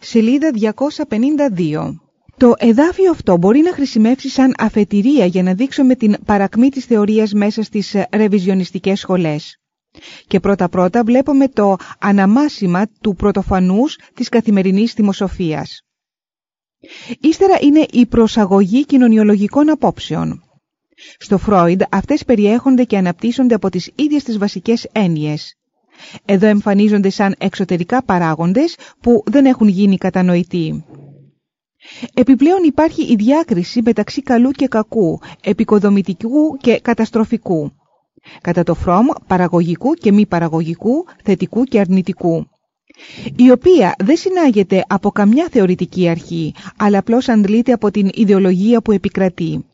σελίδα 252. Το εδάφιο αυτό μπορεί να χρησιμεύσει σαν αφετηρία για να δείξουμε την παρακμή της θεωρίας μέσα στις ρεβιζιονιστικές σχολές. Και πρώτα-πρώτα βλέπουμε το αναμάσιμα του πρωτοφανούς της καθημερινής θυμοσοφίας. Ύστερα είναι η προσαγωγή κοινωνιολογικών απόψεων. Στο Φρόιντ αυτές περιέχονται και αναπτύσσονται από τις ίδιες τις βασικές έννοιες. Εδώ εμφανίζονται σαν εξωτερικά παράγοντες που δεν έχουν γίνει κατανοητοί. Επιπλέον υπάρχει η διάκριση μεταξύ καλού και κακού, επικοδομητικού και καταστροφικού. Κατά το Φρόμ παραγωγικού και μη παραγωγικού, θετικού και αρνητικού η οποία δεν συνάγεται από καμιά θεωρητική αρχή, αλλά απλώς αντλείται από την ιδεολογία που επικρατεί.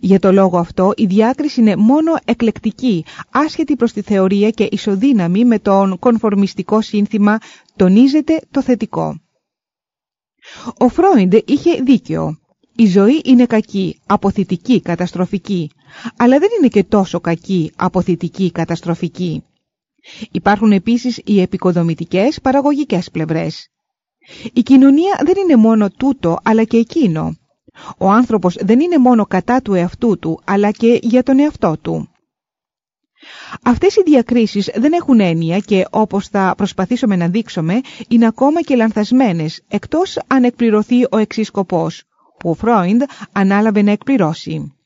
Για το λόγο αυτό η διάκριση είναι μόνο εκλεκτική, άσχετη προς τη θεωρία και ισοδύναμη με τον κονφορμιστικό σύνθημα «τονίζεται το θετικό». Ο Φρόιντ είχε δίκιο. Η ζωή είναι κακή, αποθητική, καταστροφική, αλλά δεν είναι και τόσο κακή, αποθητική, καταστροφική. Υπάρχουν επίσης οι επικοδομητικές παραγωγικές πλευρές. Η κοινωνία δεν είναι μόνο τούτο, αλλά και εκείνο. Ο άνθρωπος δεν είναι μόνο κατά του εαυτού του, αλλά και για τον εαυτό του. Αυτές οι διακρίσεις δεν έχουν έννοια και όπως θα προσπαθήσουμε να δείξουμε είναι ακόμα και λανθασμένες εκτός αν εκπληρωθεί ο εξής σκοπός που ο Φρόιντ ανάλαβε να εκπληρώσει.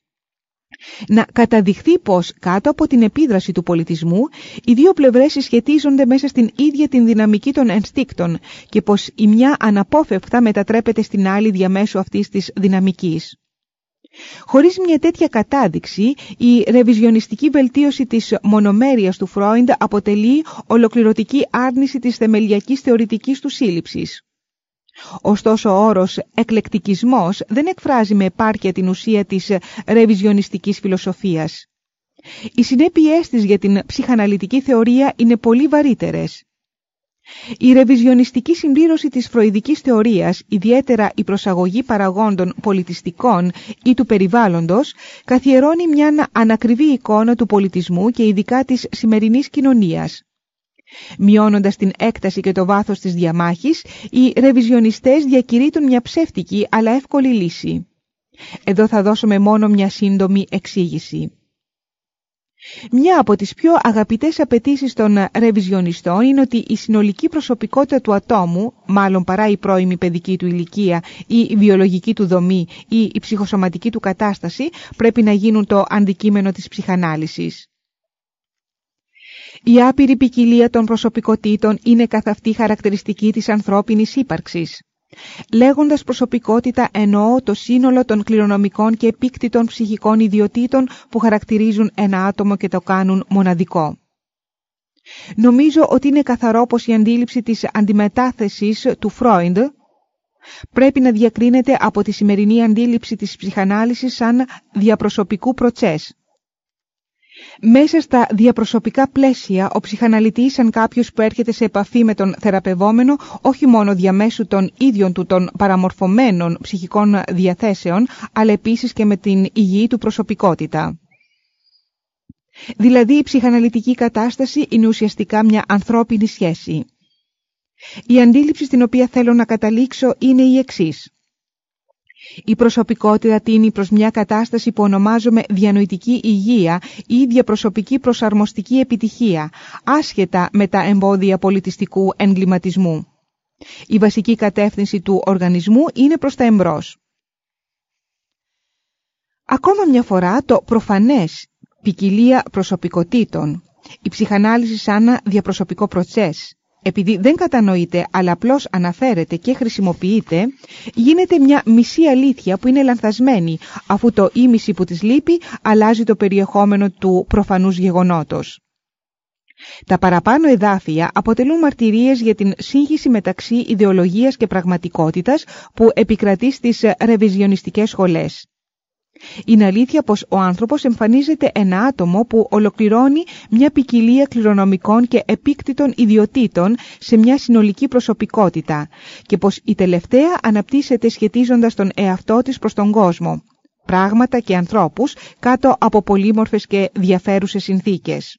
Να καταδειχθεί πως κάτω από την επίδραση του πολιτισμού οι δύο πλευρές συσχετίζονται μέσα στην ίδια την δυναμική των ενστίκτων και πως η μια αναπόφευκτα μετατρέπεται στην άλλη διαμέσου αυτής της δυναμικής. Χωρίς μια τέτοια κατάδειξη, η ρεβιζιονιστική βελτίωση της μονομέρειας του Φρόιντ αποτελεί ολοκληρωτική άρνηση της θεμελιακής θεωρητικής του σύλληψης. Ωστόσο ο όρος «εκλεκτικισμός» δεν εκφράζει με επάρκεια την ουσία της ρεβιζιονιστικής φιλοσοφίας. Οι συνέπειές της για την ψυχαναλυτική θεωρία είναι πολύ βαρύτερες. Η ρεβιζιονιστική συμπλήρωση της φροηδικής θεωρίας, ιδιαίτερα η προσαγωγή παραγόντων πολιτιστικών ή του περιβάλλοντος, καθιερώνει μια ανακριβή εικόνα του πολιτισμού και ειδικά της σημερινής κοινωνίας. Μειώνοντας την έκταση και το βάθος της διαμάχης, οι ρεβιζιονιστές διακηρύττουν μια ψεύτικη αλλά εύκολη λύση. Εδώ θα δώσουμε μόνο μια σύντομη εξήγηση. Μια από τις πιο αγαπητές απαιτήσεις των ρεβιζιονιστών είναι ότι η συνολική προσωπικότητα του ατόμου, μάλλον παρά η πρώιμη παιδική του ηλικία ή η βιολογική του δομή ή η ψυχοσωματική του κατάσταση, πρέπει να γίνουν το αντικείμενο της ψυχανάλυσης. Η άπειρη ποικιλία των προσωπικότητων είναι καθ' αυτή χαρακτηριστική της ανθρώπινης ύπαρξης. Λέγοντας προσωπικότητα εννοώ το σύνολο των κληρονομικών και επίκτητων ψυχικών ιδιωτήτων που χαρακτηρίζουν ένα άτομο και το κάνουν μοναδικό. Νομίζω ότι είναι καθαρό πως η αντίληψη της αντιμετάθεσης του Φρόιντ πρέπει να διακρίνεται από τη σημερινή αντίληψη της ψυχανάλυσης σαν διαπροσωπικού προτσές. Μέσα στα διαπροσωπικά πλαίσια, ο ψυχαναλυτής σαν κάποιος που έρχεται σε επαφή με τον θεραπευόμενο όχι μόνο διαμέσου των ίδιων του των παραμορφωμένων ψυχικών διαθέσεων, αλλά επίσης και με την υγιή του προσωπικότητα. Δηλαδή η ψυχαναλυτική κατάσταση είναι ουσιαστικά μια ανθρώπινη σχέση. Η αντίληψη στην οποία θέλω να καταλήξω είναι η εξής. Η προσωπικότητα τίνει προς μια κατάσταση που ονομάζουμε διανοητική υγεία ή διαπροσωπική προσαρμοστική επιτυχία, άσχετα με τα εμπόδια πολιτιστικού εγκληματισμού. Η βασική κατεύθυνση του οργανισμού είναι προς τα εμπρός. Ακόμα μια φορά το προφανές ποικιλία προσωπικότητων, η ψυχανάλυση σαν διαπροσωπικό προτσές, επειδή δεν κατανοείται αλλά απλώς αναφέρεται και χρησιμοποιείται, γίνεται μια μισή αλήθεια που είναι λανθασμένη, αφού το ίμιση που της λείπει αλλάζει το περιεχόμενο του προφανούς γεγονότος. Τα παραπάνω εδάφια αποτελούν μαρτυρίες για την σύγχυση μεταξύ ιδεολογίας και πραγματικότητας που επικρατεί στις ρεβιζιονιστικές σχολές. Είναι αλήθεια πως ο άνθρωπος εμφανίζεται ένα άτομο που ολοκληρώνει μια ποικιλία κληρονομικών και επίκτητων ιδιωτήτων σε μια συνολική προσωπικότητα και πως η τελευταία αναπτύσσεται σχετίζοντας τον εαυτό της προς τον κόσμο, πράγματα και ανθρώπους κάτω από πολύμορφες και διαφέρουσες συνθήκες.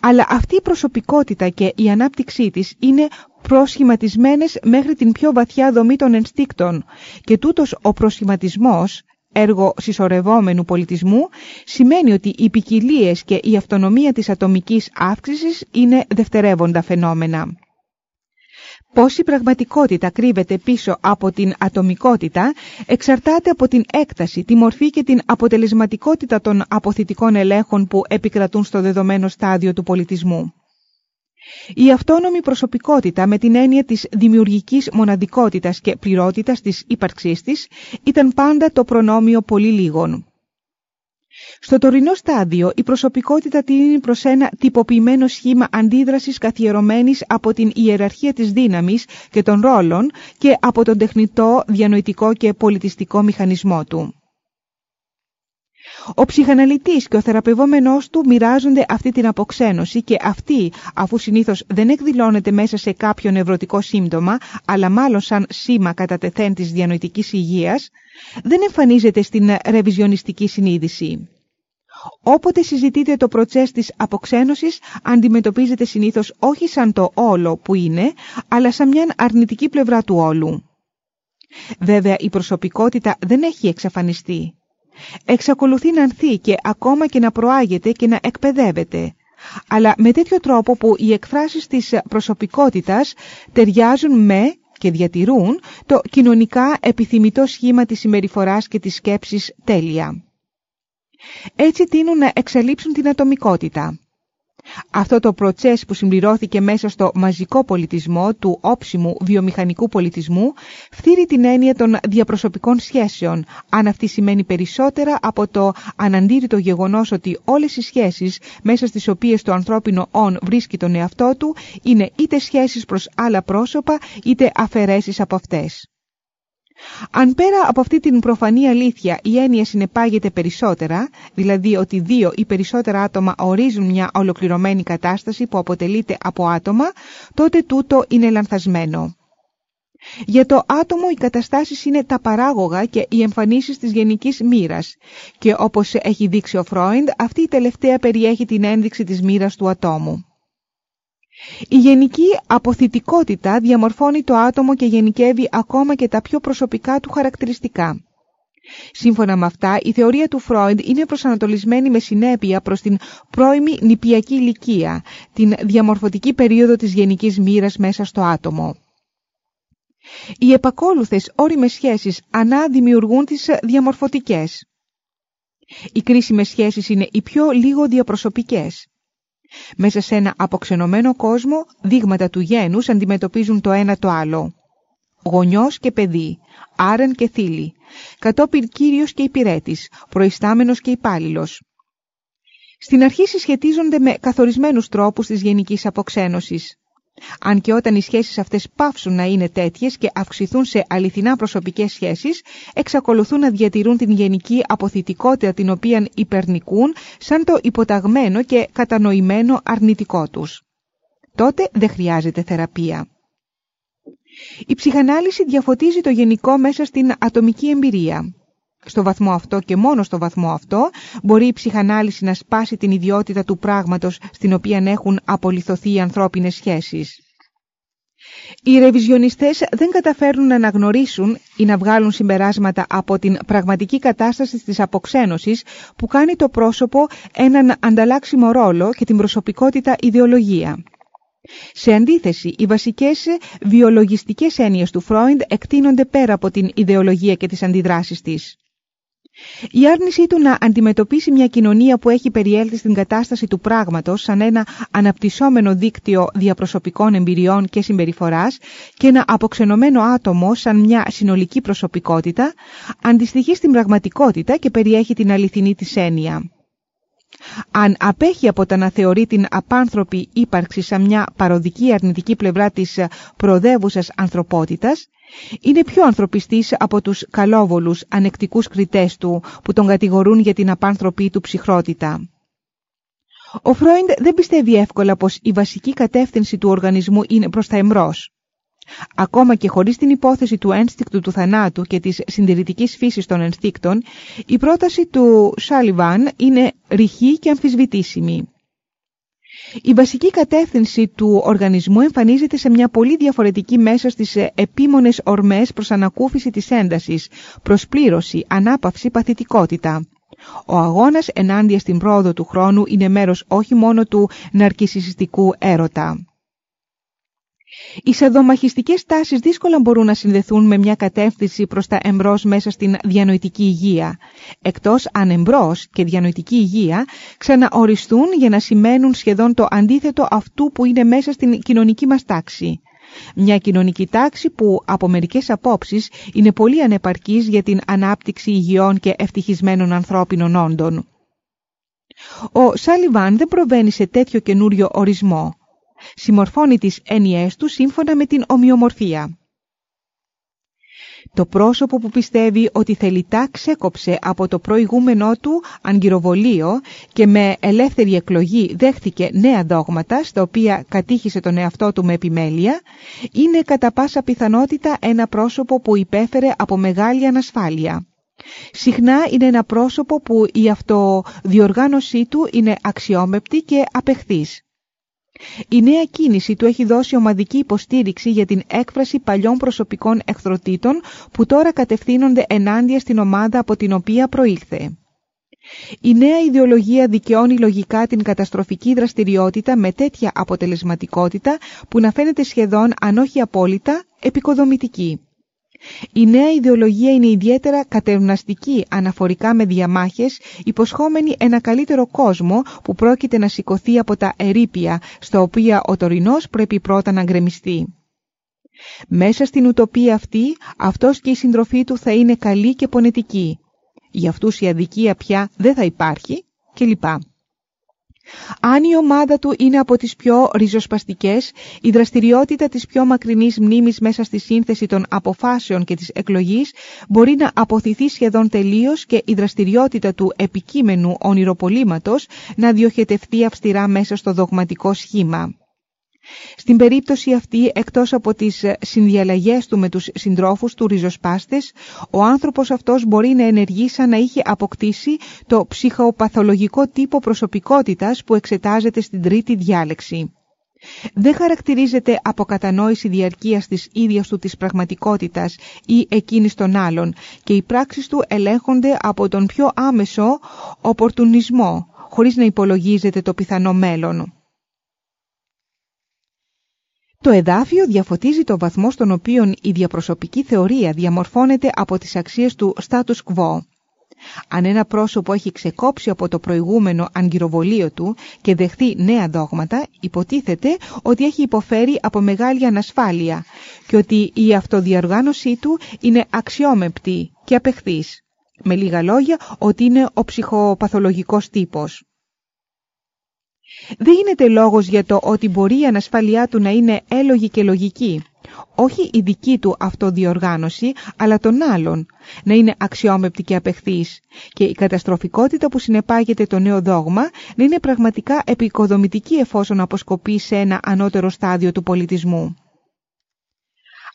Αλλά αυτή η προσωπικότητα και η ανάπτυξή της είναι προσχηματισμένες μέχρι την πιο βαθιά δομή των ενστίκτων και τούτος ο προσχηματισμός έργο συσσωρευόμενου πολιτισμού σημαίνει ότι οι ποικιλίε και η αυτονομία της ατομικής αύξησης είναι δευτερεύοντα φαινόμενα. Πώς η πραγματικότητα κρύβεται πίσω από την ατομικότητα εξαρτάται από την έκταση, τη μορφή και την αποτελεσματικότητα των αποθητικών ελέγχων που επικρατούν στο δεδομένο στάδιο του πολιτισμού. Η αυτόνομη προσωπικότητα με την έννοια της δημιουργικής μοναδικότητας και πληρότητας της ύπαρξής της ήταν πάντα το προνόμιο πολύ λίγων. Στο τωρινό στάδιο η προσωπικότητα τίνει προς ένα τυποποιημένο σχήμα αντίδρασης καθιερωμένης από την ιεραρχία της δύναμης και των ρόλων και από τον τεχνητό, διανοητικό και πολιτιστικό μηχανισμό του. Ο ψυχαναλυτής και ο θεραπευόμενός του μοιράζονται αυτή την αποξένωση και αυτή, αφού συνήθως δεν εκδηλώνεται μέσα σε κάποιο νευρωτικό σύμπτωμα, αλλά μάλλον σαν σήμα κατά τεθέν της διανοητικής υγείας, δεν εμφανίζεται στην ρεβιζιονιστική συνείδηση. Όποτε συζητείτε το προτσές της αποξένωσης, αντιμετωπίζεται συνήθως όχι σαν το όλο που είναι, αλλά σαν μια αρνητική πλευρά του όλου. Βέβαια, η προσωπικότητα δεν έχει εξαφανιστεί εξακολουθεί να ανθεί και ακόμα και να προάγεται και να εκπαιδεύεται, αλλά με τέτοιο τρόπο που οι εκφράσεις της προσωπικότητας ταιριάζουν με και διατηρούν το κοινωνικά επιθυμητό σχήμα της συμπεριφοράς και της σκέψης τέλεια. Έτσι τείνουν να εξαλείψουν την ατομικότητα. Αυτό το προτσές που συμπληρώθηκε μέσα στο μαζικό πολιτισμό του όψιμου βιομηχανικού πολιτισμού φτύρει την έννοια των διαπροσωπικών σχέσεων, αν αυτή σημαίνει περισσότερα από το αναντήρητο γεγονός ότι όλες οι σχέσεις μέσα στις οποίες το ανθρώπινο «ον» βρίσκει τον εαυτό του είναι είτε σχέσεις προς άλλα πρόσωπα είτε αφαιρέσεις από αυτές. Αν πέρα από αυτή την προφανή αλήθεια η έννοια συνεπάγεται περισσότερα, δηλαδή ότι δύο ή περισσότερα άτομα ορίζουν μια ολοκληρωμένη κατάσταση που αποτελείται από άτομα, τότε τούτο είναι λανθασμένο. Για το άτομο οι καταστάσεις είναι τα παράγωγα και οι εμφανίσεις της γενικής μοίρας και όπως έχει δείξει ο Φρόιντ αυτή η τελευταία περιέχει την ένδειξη της μοίρας του ατόμου. Η γενική αποθητικότητα διαμορφώνει το άτομο και γενικεύει ακόμα και τα πιο προσωπικά του χαρακτηριστικά. Σύμφωνα με αυτά, η θεωρία του Φρόιντ είναι προσανατολισμένη με συνέπεια προς την πρώιμη νηπιακή ηλικία, την διαμορφωτική περίοδο της γενικής μοίρας μέσα στο άτομο. Οι επακόλουθες όριμες σχέσεις ανά δημιουργούν τις διαμορφωτικές. Οι κρίσιμες σχέσεις είναι οι πιο λίγο διαπροσωπικές. Μέσα σε ένα αποξενωμένο κόσμο, δείγματα του γένους αντιμετωπίζουν το ένα το άλλο. Γονιός και παιδί, άρεν και θήλη, κατόπιν κύριος και υπηρέτης, προϊστάμενος και υπάλληλος. Στην αρχή συσχετίζονται με καθορισμένους τρόπους της γενικής αποξένωσης. Αν και όταν οι σχέσεις αυτές πάυσουν να είναι τέτοιες και αυξηθούν σε αληθινά προσωπικές σχέσεις, εξακολουθούν να διατηρούν την γενική αποθητικότητα την οποία υπερνικούν σαν το υποταγμένο και κατανοημένο αρνητικό τους. Τότε δεν χρειάζεται θεραπεία. Η ψυχανάλυση διαφωτίζει το γενικό μέσα στην ατομική εμπειρία. Στο βαθμό αυτό και μόνο στο βαθμό αυτό μπορεί η ψυχανάλυση να σπάσει την ιδιότητα του πράγματος στην οποία έχουν απολυθωθεί οι ανθρώπινες σχέσεις. Οι ρεβιζιονιστές δεν καταφέρνουν να αναγνωρίσουν ή να βγάλουν συμπεράσματα από την πραγματική κατάσταση της αποξένωσης που κάνει το πρόσωπο έναν ανταλλάξιμο ρόλο και την προσωπικότητα ιδεολογία. Σε αντίθεση, οι βασικές βιολογιστικές έννοιες του Φρόιντ εκτείνονται πέρα από την ιδεολογία και τις αντιδράσεις της. Η άρνησή του να αντιμετωπίσει μια κοινωνία που έχει περιέλθει στην κατάσταση του πράγματος σαν ένα αναπτυσσόμενο δίκτυο διαπροσωπικών εμπειριών και συμπεριφοράς και ένα αποξενωμένο άτομο σαν μια συνολική προσωπικότητα, αντιστοιχεί στην πραγματικότητα και περιέχει την αληθινή της έννοια. Αν απέχει από το να θεωρεί την απάνθρωπη ύπαρξη σαν μια παροδική αρνητική πλευρά της προοδεύουσας ανθρωπότητας, είναι πιο ανθρωπιστής από τους καλόβολους ανεκτικούς κριτές του που τον κατηγορούν για την απάνθρωπη του ψυχρότητα. Ο Φρόιντ δεν πιστεύει εύκολα πως η βασική κατεύθυνση του οργανισμού είναι προς τα εμπρός. Ακόμα και χωρίς την υπόθεση του ένστικτου του θανάτου και της συντηρητικής φύσης των ενστίκτων, η πρόταση του Σάλιβαν είναι ρηχή και αμφισβητήσιμη. Η βασική κατεύθυνση του οργανισμού εμφανίζεται σε μια πολύ διαφορετική μέσα στις επίμονες ορμές προς ανακούφιση της έντασης, προσπλήρωση, ανάπαυση, παθητικότητα. Ο αγώνας ενάντια στην πρόοδο του χρόνου είναι μέρος όχι μόνο του ναρκισιστικού έρωτα. Οι σαδομαχιστικές τάσεις δύσκολα μπορούν να συνδεθούν με μια κατεύθυνση προς τα εμπρός μέσα στην διανοητική υγεία, εκτός αν εμπρός και διανοητική υγεία ξαναοριστούν για να σημαίνουν σχεδόν το αντίθετο αυτού που είναι μέσα στην κοινωνική μας τάξη. Μια κοινωνική τάξη που από μερικές απόψεις είναι πολύ ανεπαρκής για την ανάπτυξη υγιών και ευτυχισμένων ανθρώπινων όντων. Ο Σάλιβαν δεν προβαίνει σε τέτοιο καινούριο ορισμό συμμορφώνει τις έννοιές του σύμφωνα με την ομοιομορφία. Το πρόσωπο που πιστεύει ότι θελητά ξέκοψε από το προηγούμενό του αγκυροβολείο και με ελεύθερη εκλογή δέχτηκε νέα δόγματα στα οποία κατήχησε τον εαυτό του με επιμέλεια, είναι κατά πάσα πιθανότητα ένα πρόσωπο που υπέφερε από μεγάλη ανασφάλεια. Συχνά είναι ένα πρόσωπο που η αυτοδιοργάνωσή του είναι αξιόμεπτη και απεχθής. Η νέα κίνηση του έχει δώσει ομαδική υποστήριξη για την έκφραση παλιών προσωπικών εχθροτήτων που τώρα κατευθύνονται ενάντια στην ομάδα από την οποία προήλθε. Η νέα ιδεολογία δικαιώνει λογικά την καταστροφική δραστηριότητα με τέτοια αποτελεσματικότητα που να φαίνεται σχεδόν, αν όχι απόλυτα, επικοδομητική. Η νέα ιδεολογία είναι ιδιαίτερα κατευναστική αναφορικά με διαμάχες, υποσχόμενη ένα καλύτερο κόσμο που πρόκειται να σηκωθεί από τα ερήπια, στα οποία ο τωρινός πρέπει πρώτα να γκρεμιστεί. Μέσα στην ουτοπία αυτή, αυτός και η συντροφή του θα είναι καλή και πονετική. Για αυτούς η αδικία πια δεν θα υπάρχει κλπ. Αν η ομάδα του είναι από τις πιο ριζοσπαστικές, η δραστηριότητα της πιο μακρινής μνήμης μέσα στη σύνθεση των αποφάσεων και της εκλογής μπορεί να αποθηθεί σχεδόν τελείως και η δραστηριότητα του επικείμενου ονειροπολίματος να διοχετευτεί αυστηρά μέσα στο δογματικό σχήμα. Στην περίπτωση αυτή, εκτός από τις συνδιαλλαγές του με τους συντρόφους του ριζοσπάστες, ο άνθρωπος αυτός μπορεί να ενεργεί σαν να είχε αποκτήσει το ψυχοπαθολογικό τύπο προσωπικότητας που εξετάζεται στην τρίτη διάλεξη. Δεν χαρακτηρίζεται από κατανόηση διαρκείας της ίδιας του της πραγματικότητας ή εκείνης των άλλων και οι πράξεις του ελέγχονται από τον πιο άμεσο οπορτουνισμό, χωρίς να υπολογίζεται το πιθανό μέλλον. Το εδάφιο διαφωτίζει το βαθμό στον οποίο η διαπροσωπική θεωρία διαμορφώνεται από τις αξίες του status quo. Αν ένα πρόσωπο έχει ξεκόψει από το προηγούμενο αγκυροβολείο του και δεχθεί νέα δόγματα, υποτίθεται ότι έχει υποφέρει από μεγάλη ανασφάλεια και ότι η αυτοδιοργάνωσή του είναι αξιόμεπτη και απεχθής. Με λίγα λόγια, ότι είναι ο ψυχοπαθολογικός τύπος. Δεν γίνεται λόγος για το ότι μπορεί η ανασφάλειά του να είναι έλογη και λογική. Όχι η δική του αυτοδιοργάνωση, αλλά των άλλων, να είναι αξιόμεπτη και απεχθής και η καταστροφικότητα που συνεπάγεται το νέο δόγμα να είναι πραγματικά επικοδομητική εφόσον αποσκοπεί σε ένα ανώτερο στάδιο του πολιτισμού.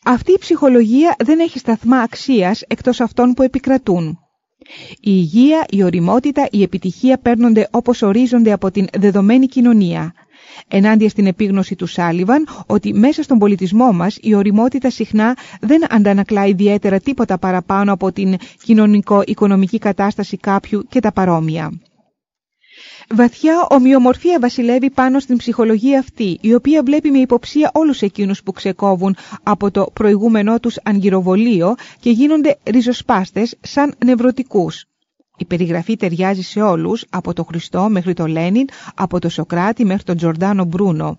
Αυτή η ψυχολογία δεν έχει σταθμά αξίας εκτός αυτών που επικρατούν. Η υγεία, η οριμότητα, η επιτυχία παίρνονται όπως ορίζονται από την δεδομένη κοινωνία. Ενάντια στην επίγνωση του Σάλιβαν ότι μέσα στον πολιτισμό μας η οριμότητα συχνά δεν αντανακλά ιδιαίτερα τίποτα παραπάνω από την κοινωνικο-οικονομική κατάσταση κάποιου και τα παρόμοια. Βαθιά ομοιομορφία βασιλεύει πάνω στην ψυχολογία αυτή, η οποία βλέπει με υποψία όλους εκείνους που ξεκόβουν από το προηγούμενό τους αγκυροβολείο και γίνονται ριζοσπάστες σαν νευρωτικούς. Η περιγραφή ταιριάζει σε όλους, από το Χριστό μέχρι το Λένιν, από το Σοκράτη μέχρι τον Τζορντάνο Μπρούνο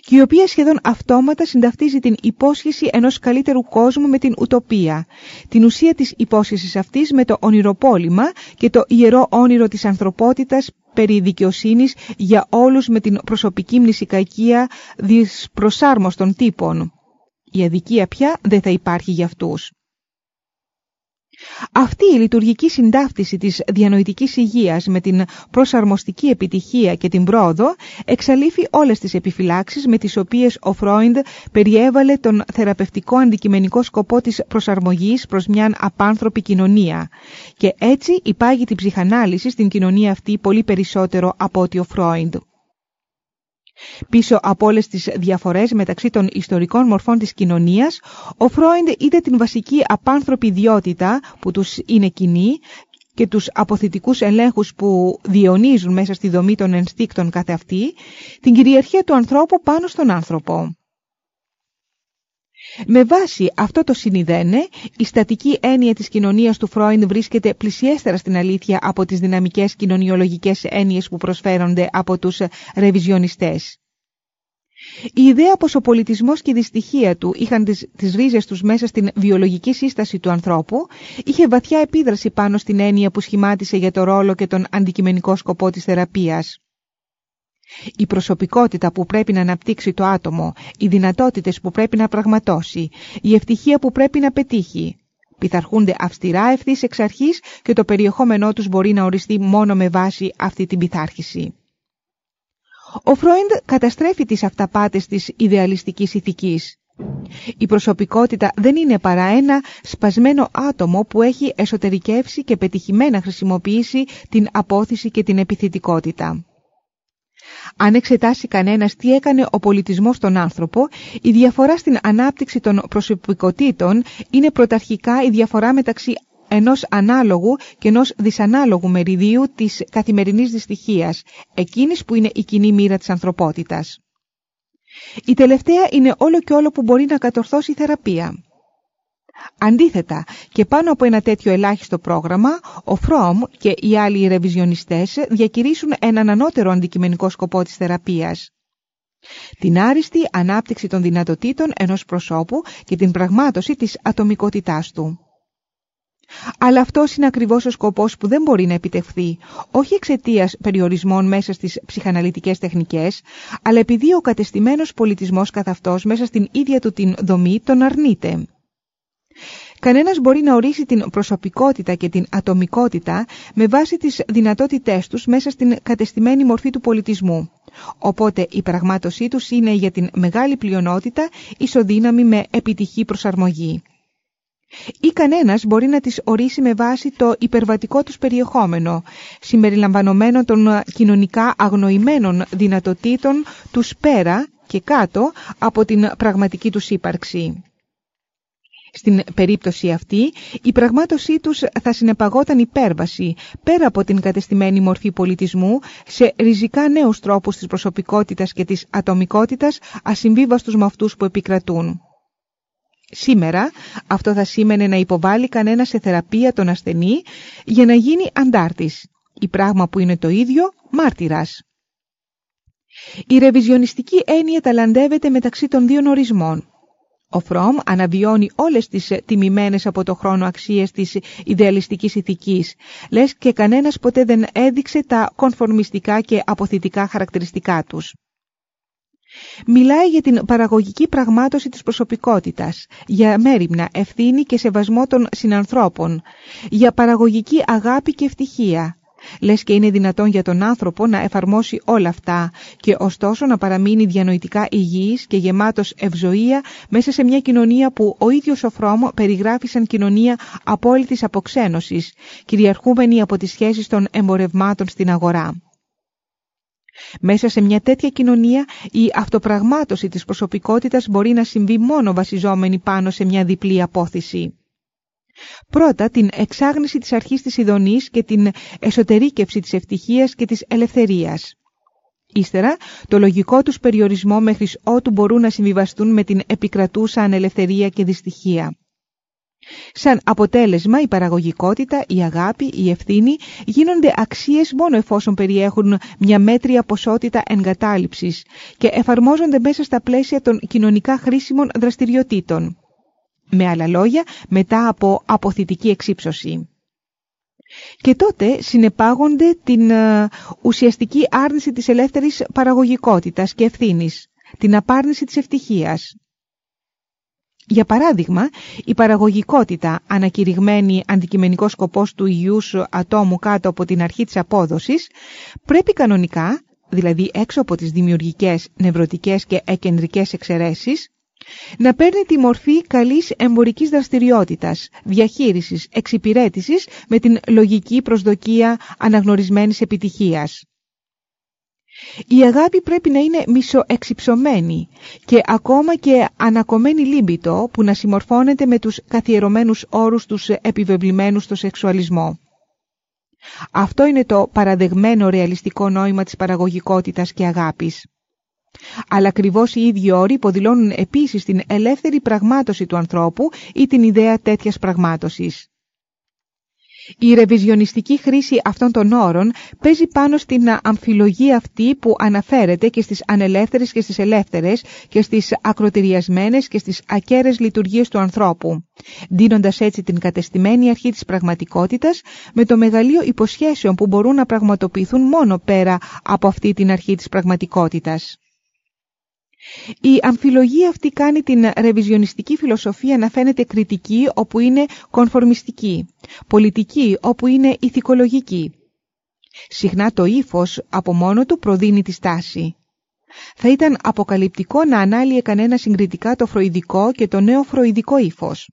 και η οποία σχεδόν αυτόματα συνταυτίζει την υπόσχεση ενός καλύτερου κόσμου με την ουτοπία, την ουσία της υπόσχεσης αυτής με το ονειροπόλημα και το ιερό όνειρο της ανθρωπότητας περί δικαιοσύνης για όλους με την προσωπική μνησικακία δυσπροσάρμοστων τύπων. Η αδικία πια δεν θα υπάρχει για αυτούς. Αυτή η λειτουργική συντάφτιση της διανοητικής υγείας με την προσαρμοστική επιτυχία και την πρόοδο εξαλείφει όλες τις επιφυλάξεις με τις οποίες ο Φρόιντ περιέβαλε τον θεραπευτικό αντικειμενικό σκοπό της προσαρμογής προς μια απάνθρωπη κοινωνία και έτσι υπάγει την ψυχανάλυση στην κοινωνία αυτή πολύ περισσότερο από ότι ο Φρόιντ. Πίσω από όλες τις διαφορές μεταξύ των ιστορικών μορφών της κοινωνίας, ο Φρόιντ είδε την βασική απάνθρωπη ιδιότητα που τους είναι κοινή και τους αποθητικούς ελέγχους που διονύζουν μέσα στη δομή των ενστίκτων κάθε αυτή, την κυριαρχία του ανθρώπου πάνω στον άνθρωπο. Με βάση αυτό το συνειδένε, η στατική έννοια της κοινωνίας του Φρόιν βρίσκεται πλησιέστερα στην αλήθεια από τις δυναμικές κοινωνιολογικές έννοιες που προσφέρονται από τους ρεβιζιονιστές. Η ιδέα πως ο πολιτισμός και η δυστυχία του είχαν τις, τις ρίζες τους μέσα στην βιολογική σύσταση του ανθρώπου είχε βαθιά επίδραση πάνω στην έννοια που σχημάτισε για το ρόλο και τον αντικειμενικό σκοπό της θεραπείας. Η προσωπικότητα που πρέπει να αναπτύξει το άτομο, οι δυνατότητες που πρέπει να πραγματώσει, η ευτυχία που πρέπει να πετύχει, πειθαρχούνται αυστηρά ευθύς εξ αρχής και το περιεχόμενό τους μπορεί να οριστεί μόνο με βάση αυτή την πειθάρχηση. Ο Φρόιντ καταστρέφει τις αυταπάτες της ιδεαλιστικής ηθικής. Η προσωπικότητα δεν είναι παρά ένα σπασμένο άτομο που έχει εσωτερικεύσει και πετυχημένα χρησιμοποιήσει την απόθεση και την επιθετικότητα. Αν εξετάσει κανένας τι έκανε ο πολιτισμός στον άνθρωπο, η διαφορά στην ανάπτυξη των προσωπικότητων είναι πρωταρχικά η διαφορά μεταξύ ενός ανάλογου και ενός δυσανάλογου μεριδίου της καθημερινής δυστυχίας, εκείνης που είναι η κοινή μοίρα της ανθρωπότητας. Η τελευταία είναι όλο και όλο που μπορεί να κατορθώσει η θεραπεία. Αντίθετα, και πάνω από ένα τέτοιο ελάχιστο πρόγραμμα, ο Φρόμ και οι άλλοι ρεβιζιονιστές διακηρύσουν έναν ανώτερο αντικειμενικό σκοπό της θεραπείας. Την άριστη ανάπτυξη των δυνατοτήτων ενός προσώπου και την πραγμάτωση της ατομικότητάς του. Αλλά αυτός είναι ακριβώς ο σκοπός που δεν μπορεί να επιτευχθεί, όχι εξαιτίας περιορισμών μέσα στις ψυχαναλυτικές τεχνικές, αλλά επειδή ο κατεστημένος πολιτισμός καθ' αυτός μέσα στην ίδια του την δομή τον αρνείται. Κανένας μπορεί να ορίσει την προσωπικότητα και την ατομικότητα με βάση τις δυνατότητές τους μέσα στην κατεστημένη μορφή του πολιτισμού. Οπότε η πραγμάτωσή τους είναι για την μεγάλη πλειονότητα ισοδύναμη με επιτυχή προσαρμογή ή κανένας μπορεί να τις ορίσει με βάση το υπερβατικό τους περιεχόμενο, συμπεριλαμβανομένο των κοινωνικά αγνοημένων δυνατοτήτων τους πέρα και κάτω από την πραγματική τους ύπαρξη. Στην περίπτωση αυτή, η πραγμάτωσή τους θα συνεπαγόταν υπέρβαση, πέρα από την κατεστημένη μορφή πολιτισμού, σε ριζικά νέους τρόπους της προσωπικότητας και της ατομικότητας, ασυμβίβαστους με αυτούς που επικρατούν. Σήμερα αυτό θα σήμαινε να υποβάλει κανένα σε θεραπεία τον ασθενή για να γίνει αντάρτης, η πράγμα που είναι το ίδιο μάρτυρας. Η ρεβιζιονιστική έννοια ταλαντεύεται μεταξύ των δύο ορισμών. Ο Φρόμ αναβιώνει όλες τις τιμημένες από το χρόνο αξίες της ιδεαλιστικής ηθικής, λες και κανένας ποτέ δεν έδειξε τα κονφορμιστικά και αποθητικά χαρακτηριστικά τους. Μιλάει για την παραγωγική πραγμάτωση της προσωπικότητας, για μέρημνα, ευθύνη και σεβασμό των συνανθρώπων, για παραγωγική αγάπη και ευτυχία. Λες και είναι δυνατόν για τον άνθρωπο να εφαρμόσει όλα αυτά και ωστόσο να παραμείνει διανοητικά υγιής και γεμάτος ευζοία μέσα σε μια κοινωνία που ο ίδιος ο Φρόμο περιγράφει σαν κοινωνία απόλυτης αποξένωσης, κυριαρχούμενη από τις σχέσεις των εμπορευμάτων στην αγορά. Μέσα σε μια τέτοια κοινωνία η αυτοπραγμάτωση της προσωπικότητας μπορεί να συμβεί μόνο βασιζόμενη πάνω σε μια διπλή απόθεση. Πρώτα την εξάγνηση της αρχής της ειδονής και την εσωτερήκευση της ευτυχίας και της ελευθερίας. Ύστερα, το λογικό τους περιορισμό μέχρι ότου μπορούν να συμβιβαστούν με την επικρατούσα ανελευθερία και δυστυχία. Σαν αποτέλεσμα η παραγωγικότητα, η αγάπη, η ευθύνη γίνονται αξίες μόνο εφόσον περιέχουν μια μέτρια ποσότητα εγκατάλειψης και εφαρμόζονται μέσα στα πλαίσια των κοινωνικά χρήσιμων δραστηριοτήτων. Με άλλα λόγια, μετά από αποθητική εξύψωση. Και τότε συνεπάγονται την ε, ουσιαστική άρνηση της ελεύθερης παραγωγικότητας και ευθύνης, την απάρνηση της ευτυχίας. Για παράδειγμα, η παραγωγικότητα, ανακηρυγμένη αντικειμενικός σκοπός του υγιούς ατόμου κάτω από την αρχή της απόδοσης, πρέπει κανονικά, δηλαδή έξω από τις δημιουργικές, νευρωτικές και εκεντρικές εξαιρέσεις, να παίρνει τη μορφή καλής εμπορικής δραστηριότητας, διαχείρισης, εξυπηρέτησης με την λογική προσδοκία αναγνωρισμένης επιτυχίας. Η αγάπη πρέπει να είναι μισοεξυψωμένη και ακόμα και ανακομμένη λίμπητο που να συμμορφώνεται με τους καθιερωμένους όρους τους επιβεβλημένους στο σεξουαλισμό. Αυτό είναι το παραδεγμένο ρεαλιστικό νόημα της παραγωγικότητας και αγάπης. Αλλά ακριβώς οι ίδιοι όροι υποδηλώνουν επίσης την ελεύθερη πραγμάτωση του ανθρώπου ή την ιδέα τέτοιας πραγμάτωσης. Η ρεβιζιονιστική χρήση αυτών των όρων παίζει πάνω στην αμφιλογία αυτή που αναφέρεται και στις ανελεύθερες και στις ελεύθερες και στις ακροτηριασμένες και στις ακέρες λειτουργίες του ανθρώπου, δίνοντας έτσι την κατεστημένη αρχή της πραγματικότητας με το μεγαλείο υποσχέσεων που μπορούν να πραγματοποιηθούν μόνο πέρα από αυτή την αρχή της πραγματικότητας. Η αμφιλογία αυτή κάνει την ρεβιζιονιστική φιλοσοφία να φαίνεται κριτική όπου είναι κονφορμιστική, πολιτική όπου είναι ηθικολογική. Συχνά το ύφος από μόνο του προδίνει τη στάση. Θα ήταν αποκαλυπτικό να ανάλυε κανένα συγκριτικά το φροηδικό και το νέο φροηδικό ύφος.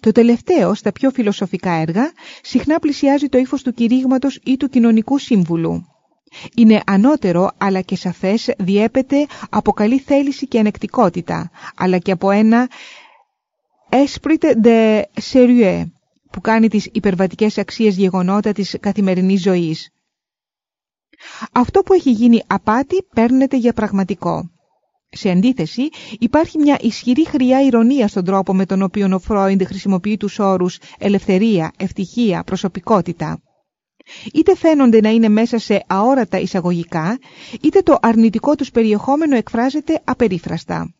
Το τελευταίο, στα πιο φιλοσοφικά έργα, συχνά πλησιάζει το ύφος του κηρύγματος ή του κοινωνικού σύμβουλου. Είναι ανώτερο αλλά και σαφές διέπεται από καλή θέληση και ανεκτικότητα, αλλά και από ένα esprit de sérieux που κάνει τις υπερβατικές αξίες γεγονότα της καθημερινής ζωής. Αυτό που έχει γίνει απάτη παίρνεται για πραγματικό. Σε αντίθεση, υπάρχει μια ισχυρή χρειά ηρωνία στον τρόπο με τον οποίο ο Φρόιντ χρησιμοποιεί τους όρους ελευθερία, ευτυχία, προσωπικότητα είτε φαίνονται να είναι μέσα σε αόρατα εισαγωγικά, είτε το αρνητικό τους περιεχόμενο εκφράζεται απερίφραστα.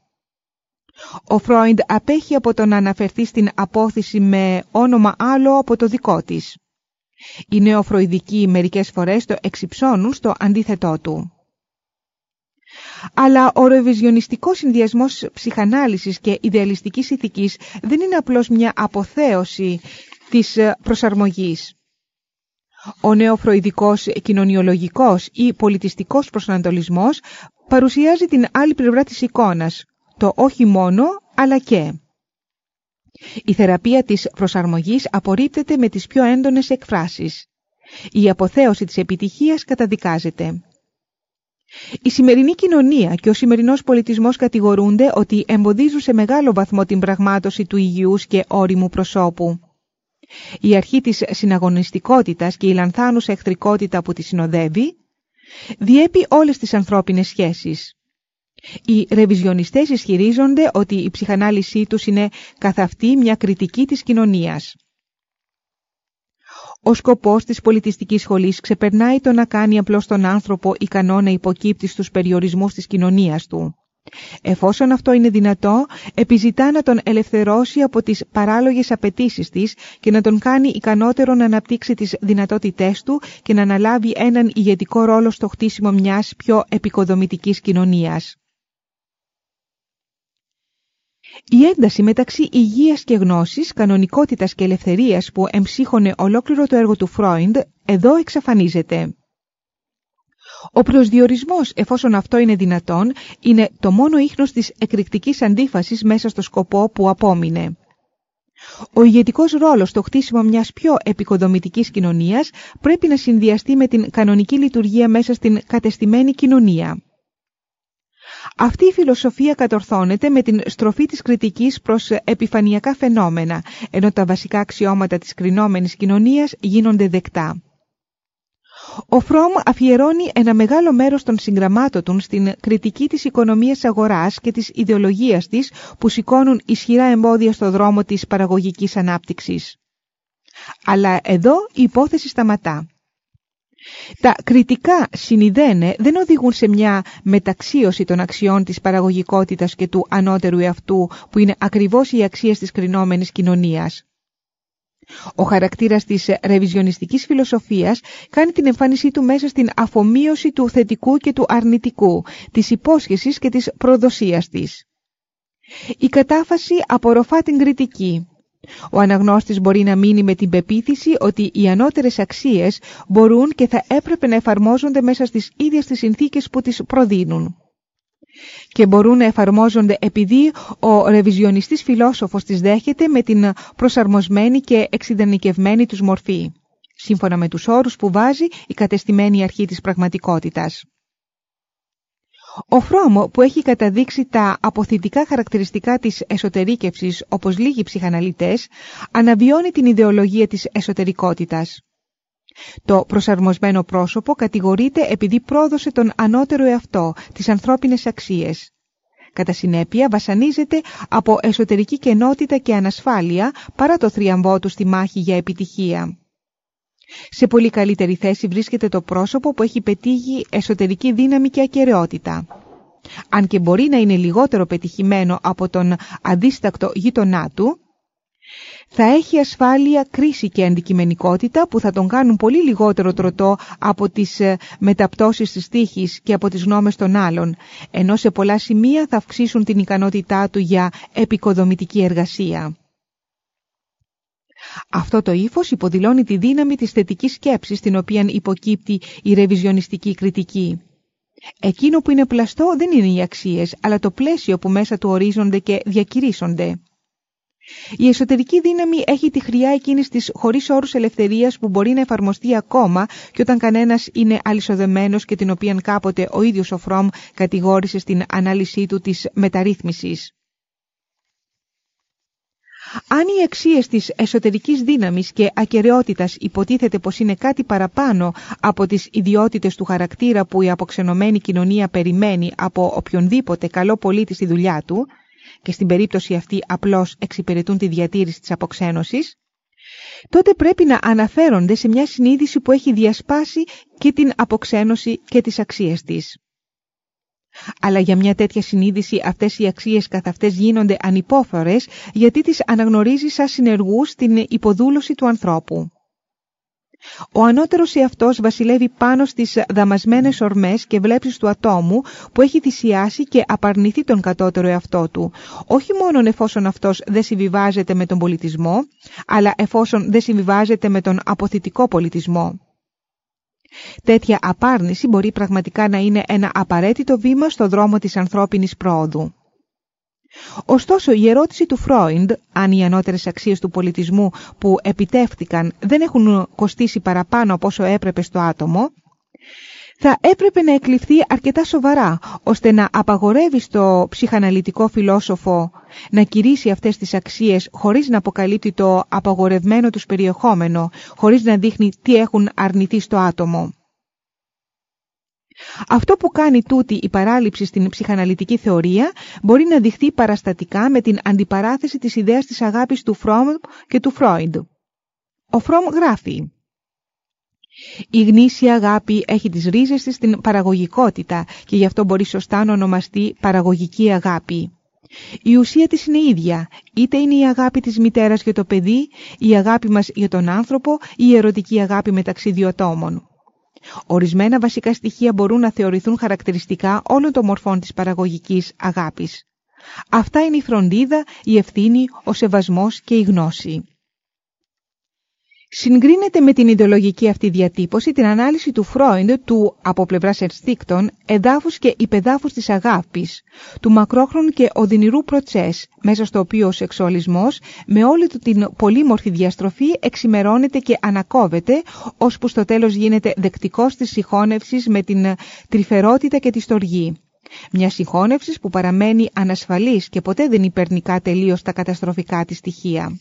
Ο Φρόιντ απέχει από το να αναφερθεί στην απόθεση με όνομα άλλο από το δικό της. Οι νεοφροηδικοί μερικές φορές το εξυψώνουν στο αντίθετό του. Αλλά ο ρεβιζιονιστικός συνδυασμός ψυχανάλυσης και ιδεαλιστικής ηθικής δεν είναι απλώς μια αποθέωση της προσαρμογής. Ο νεοφροηδικός κοινωνιολογικός ή πολιτιστικός προσανατολισμός παρουσιάζει την άλλη πλευρά της εικόνας, το όχι μόνο αλλά και. Η θεραπεία της προσαρμογής απορρίπτεται με τις πιο έντονες εκφράσεις. Η αποθέωση της επιτυχίας καταδικάζεται. Η σημερινή κοινωνία και ο σημερινός πολιτισμός κατηγορούνται ότι εμποδίζουν σε μεγάλο βαθμό την πραγμάτωση του υγιούς και όριμου προσώπου. Η αρχή της συναγωνιστικότητας και η λανθάνουσα εχθρικότητα που τη συνοδεύει διέπει όλες τις ανθρώπινες σχέσεις. Οι ρεβιζιονιστές ισχυρίζονται ότι η ψυχανάλυση τους είναι καθ' αυτή μια κριτική της κοινωνίας. Ο σκοπός της πολιτιστικής σχολής ξεπερνάει το να κάνει απλώς τον άνθρωπο ικανό να υποκύπτει στους περιορισμούς της κοινωνίας του. Εφόσον αυτό είναι δυνατό, επιζητά να τον ελευθερώσει από τις παράλογες απαιτήσεις της και να τον κάνει ικανότερο να αναπτύξει τις δυνατότητές του και να αναλάβει έναν ηγετικό ρόλο στο χτίσιμο μιας πιο επικοδομητικής κοινωνίας. Η ένταση μεταξύ υγείας και γνώσης, κανονικότητας και ελευθερίας που εμψύχωνε ολόκληρο το έργο του Φρόιντ, εδώ εξαφανίζεται. Ο προσδιορισμός, εφόσον αυτό είναι δυνατόν, είναι το μόνο ίχνος της εκρηκτικής αντίφασης μέσα στο σκοπό που απόμεινε. Ο ηγετικός ρόλος στο χτίσιμο μιας πιο επικοδομητικής κοινωνίας πρέπει να συνδυαστεί με την κανονική λειτουργία μέσα στην κατεστημένη κοινωνία. Αυτή η φιλοσοφία κατορθώνεται με την στροφή της κριτικής προς επιφανειακά φαινόμενα, ενώ τα βασικά αξιώματα της κρινόμενης κοινωνίας γίνονται δεκτά. Ο Φρόμ αφιερώνει ένα μεγάλο μέρος των συγγραμμάτων του στην κριτική της οικονομίας αγοράς και της ιδεολογίας της που σηκώνουν ισχυρά εμπόδια στο δρόμο της παραγωγικής ανάπτυξης. Αλλά εδώ η υπόθεση σταματά. Τα κριτικά συνειδένε δεν οδηγούν σε μια μεταξίωση των αξιών της παραγωγικότητας και του ανώτερου εαυτού που είναι ακριβώς οι αξίες της κρινόμενης κοινωνίας. Ο χαρακτήρας της ρεβιζιονιστικής φιλοσοφίας κάνει την εμφάνισή του μέσα στην αφομοίωση του θετικού και του αρνητικού, της υπόσχεσης και της προδοσίας της. Η κατάφαση απορροφά την κριτική. Ο αναγνώστης μπορεί να μείνει με την πεποίθηση ότι οι ανώτερες αξίες μπορούν και θα έπρεπε να εφαρμόζονται μέσα στις ίδιες τις συνθήκες που τις προδίνουν και μπορούν να εφαρμόζονται επειδή ο ρεβιζιονιστής φιλόσοφος τις δέχεται με την προσαρμοσμένη και εξειδανικευμένη τους μορφή, σύμφωνα με τους όρους που βάζει η κατεστημένη αρχή της πραγματικότητας. Ο Φρόμο που έχει καταδείξει τα αποθητικά χαρακτηριστικά της εσωτερήκευσης όπως λίγοι ψυχαναλυτές αναβιώνει την ιδεολογία της εσωτερικότητας. Το προσαρμοσμένο πρόσωπο κατηγορείται επειδή πρόδωσε τον ανώτερο εαυτό, τις ανθρώπινες αξίες. Κατά συνέπεια βασανίζεται από εσωτερική κενότητα και ανασφάλεια παρά το θριαμβό του στη μάχη για επιτυχία. Σε πολύ καλύτερη θέση βρίσκεται το πρόσωπο που έχει πετύχει εσωτερική δύναμη και ακαιρεότητα. Αν και μπορεί να είναι λιγότερο πετυχημένο από τον αντίστακτο γείτονά του, θα έχει ασφάλεια, κρίση και αντικειμενικότητα που θα τον κάνουν πολύ λιγότερο τροτό από τις ε, μεταπτώσεις της τύχης και από τις γνώμες των άλλων, ενώ σε πολλά σημεία θα αυξήσουν την ικανότητά του για επικοδομητική εργασία. Αυτό το ύφος υποδηλώνει τη δύναμη της θετικής σκέψης την οποία υποκύπτει η ρεβιζιονιστική κριτική. Εκείνο που είναι πλαστό δεν είναι οι αξίες, αλλά το πλαίσιο που μέσα του ορίζονται και διακηρύσσονται. Η εσωτερική δύναμη έχει τη χρειά εκείνης της χωρίς όρους ελευθερίας που μπορεί να εφαρμοστεί ακόμα και όταν κανένας είναι αλυσοδεμένος και την οποία κάποτε ο ίδιος ο Φρόμ κατηγόρησε στην ανάλυση του της μεταρρύθμισης. Αν οι αξίες της εσωτερικής δύναμης και ακαιρεότητας υποτίθεται πως είναι κάτι παραπάνω από τις ιδιότητες του χαρακτήρα που η αποξενωμένη κοινωνία περιμένει από οποιονδήποτε καλό πολίτη στη δουλειά του, και στην περίπτωση αυτή απλώς εξυπηρετούν τη διατήρηση της αποξένωσης, τότε πρέπει να αναφέρονται σε μια συνείδηση που έχει διασπάσει και την αποξένωση και τις αξίες της. Αλλά για μια τέτοια συνείδηση αυτές οι αξίες καθ' αυτές γίνονται ανυπόφορες γιατί τις αναγνωρίζει σαν συνεργούς στην υποδούλωση του ανθρώπου. Ο ανώτερος εαυτός βασιλεύει πάνω στις δαμασμένες ορμές και βλέψεις του ατόμου που έχει θυσιάσει και απαρνηθεί τον κατώτερο εαυτό του, όχι μόνο εφόσον αυτός δεν συμβιβάζεται με τον πολιτισμό, αλλά εφόσον δεν συμβιβάζεται με τον αποθητικό πολιτισμό. Τέτοια απάρνηση μπορεί πραγματικά να είναι ένα απαραίτητο βήμα στο δρόμο της ανθρώπινης πρόοδου. Ωστόσο, η ερώτηση του Φρόιντ, αν οι ανώτερες αξίες του πολιτισμού που επιτεύχθηκαν δεν έχουν κοστίσει παραπάνω από όσο έπρεπε στο άτομο, θα έπρεπε να εκλειφθεί αρκετά σοβαρά, ώστε να απαγορεύει στο ψυχαναλυτικό φιλόσοφο να κηρύσει αυτές τις αξίες χωρίς να αποκαλύπτει το απαγορευμένο τους περιεχόμενο, χωρίς να δείχνει τι έχουν αρνηθεί στο άτομο. Αυτό που κάνει τούτη η παράληψη στην ψυχαναλυτική θεωρία μπορεί να δειχθεί παραστατικά με την αντιπαράθεση της ιδέας της αγάπης του Φρόμ και του Φρόιντ. Ο Φρόμ γράφει «Η γνήσια αγάπη έχει τις ρίζες της στην παραγωγικότητα και γι' αυτό μπορεί σωστά να ονομαστεί παραγωγική αγάπη. Η ουσία της είναι ίδια, είτε είναι η αγάπη της μητέρας για το παιδί, η αγάπη μας για τον άνθρωπο ή η ερωτική αγάπη μεταξύ δύο ατόμων. Ορισμένα βασικά στοιχεία μπορούν να θεωρηθούν χαρακτηριστικά όλων των μορφών της παραγωγικής αγάπης. Αυτά είναι η φροντίδα, η ευθύνη, ο σεβασμός και η γνώση. Συγκρίνεται με την ιδεολογική αυτή διατύπωση την ανάλυση του Φρόιντ του από πλευράς ενστίκτων εδάφους και υπεδάφους της αγάπης, του μακρόχρονου και οδυνηρού προτσές, μέσα στο οποίο ο σεξουαλισμός με όλη του την πολύμορφη διαστροφή εξημερώνεται και ανακόβεται, ώσπου στο τέλος γίνεται δεκτικός της συγχώνευσης με την τρυφερότητα και τη στοργή. Μια συγχώνευση που παραμένει ανασφαλής και ποτέ δεν υπερνικά τελείως τα καταστροφικά της στοιχεία.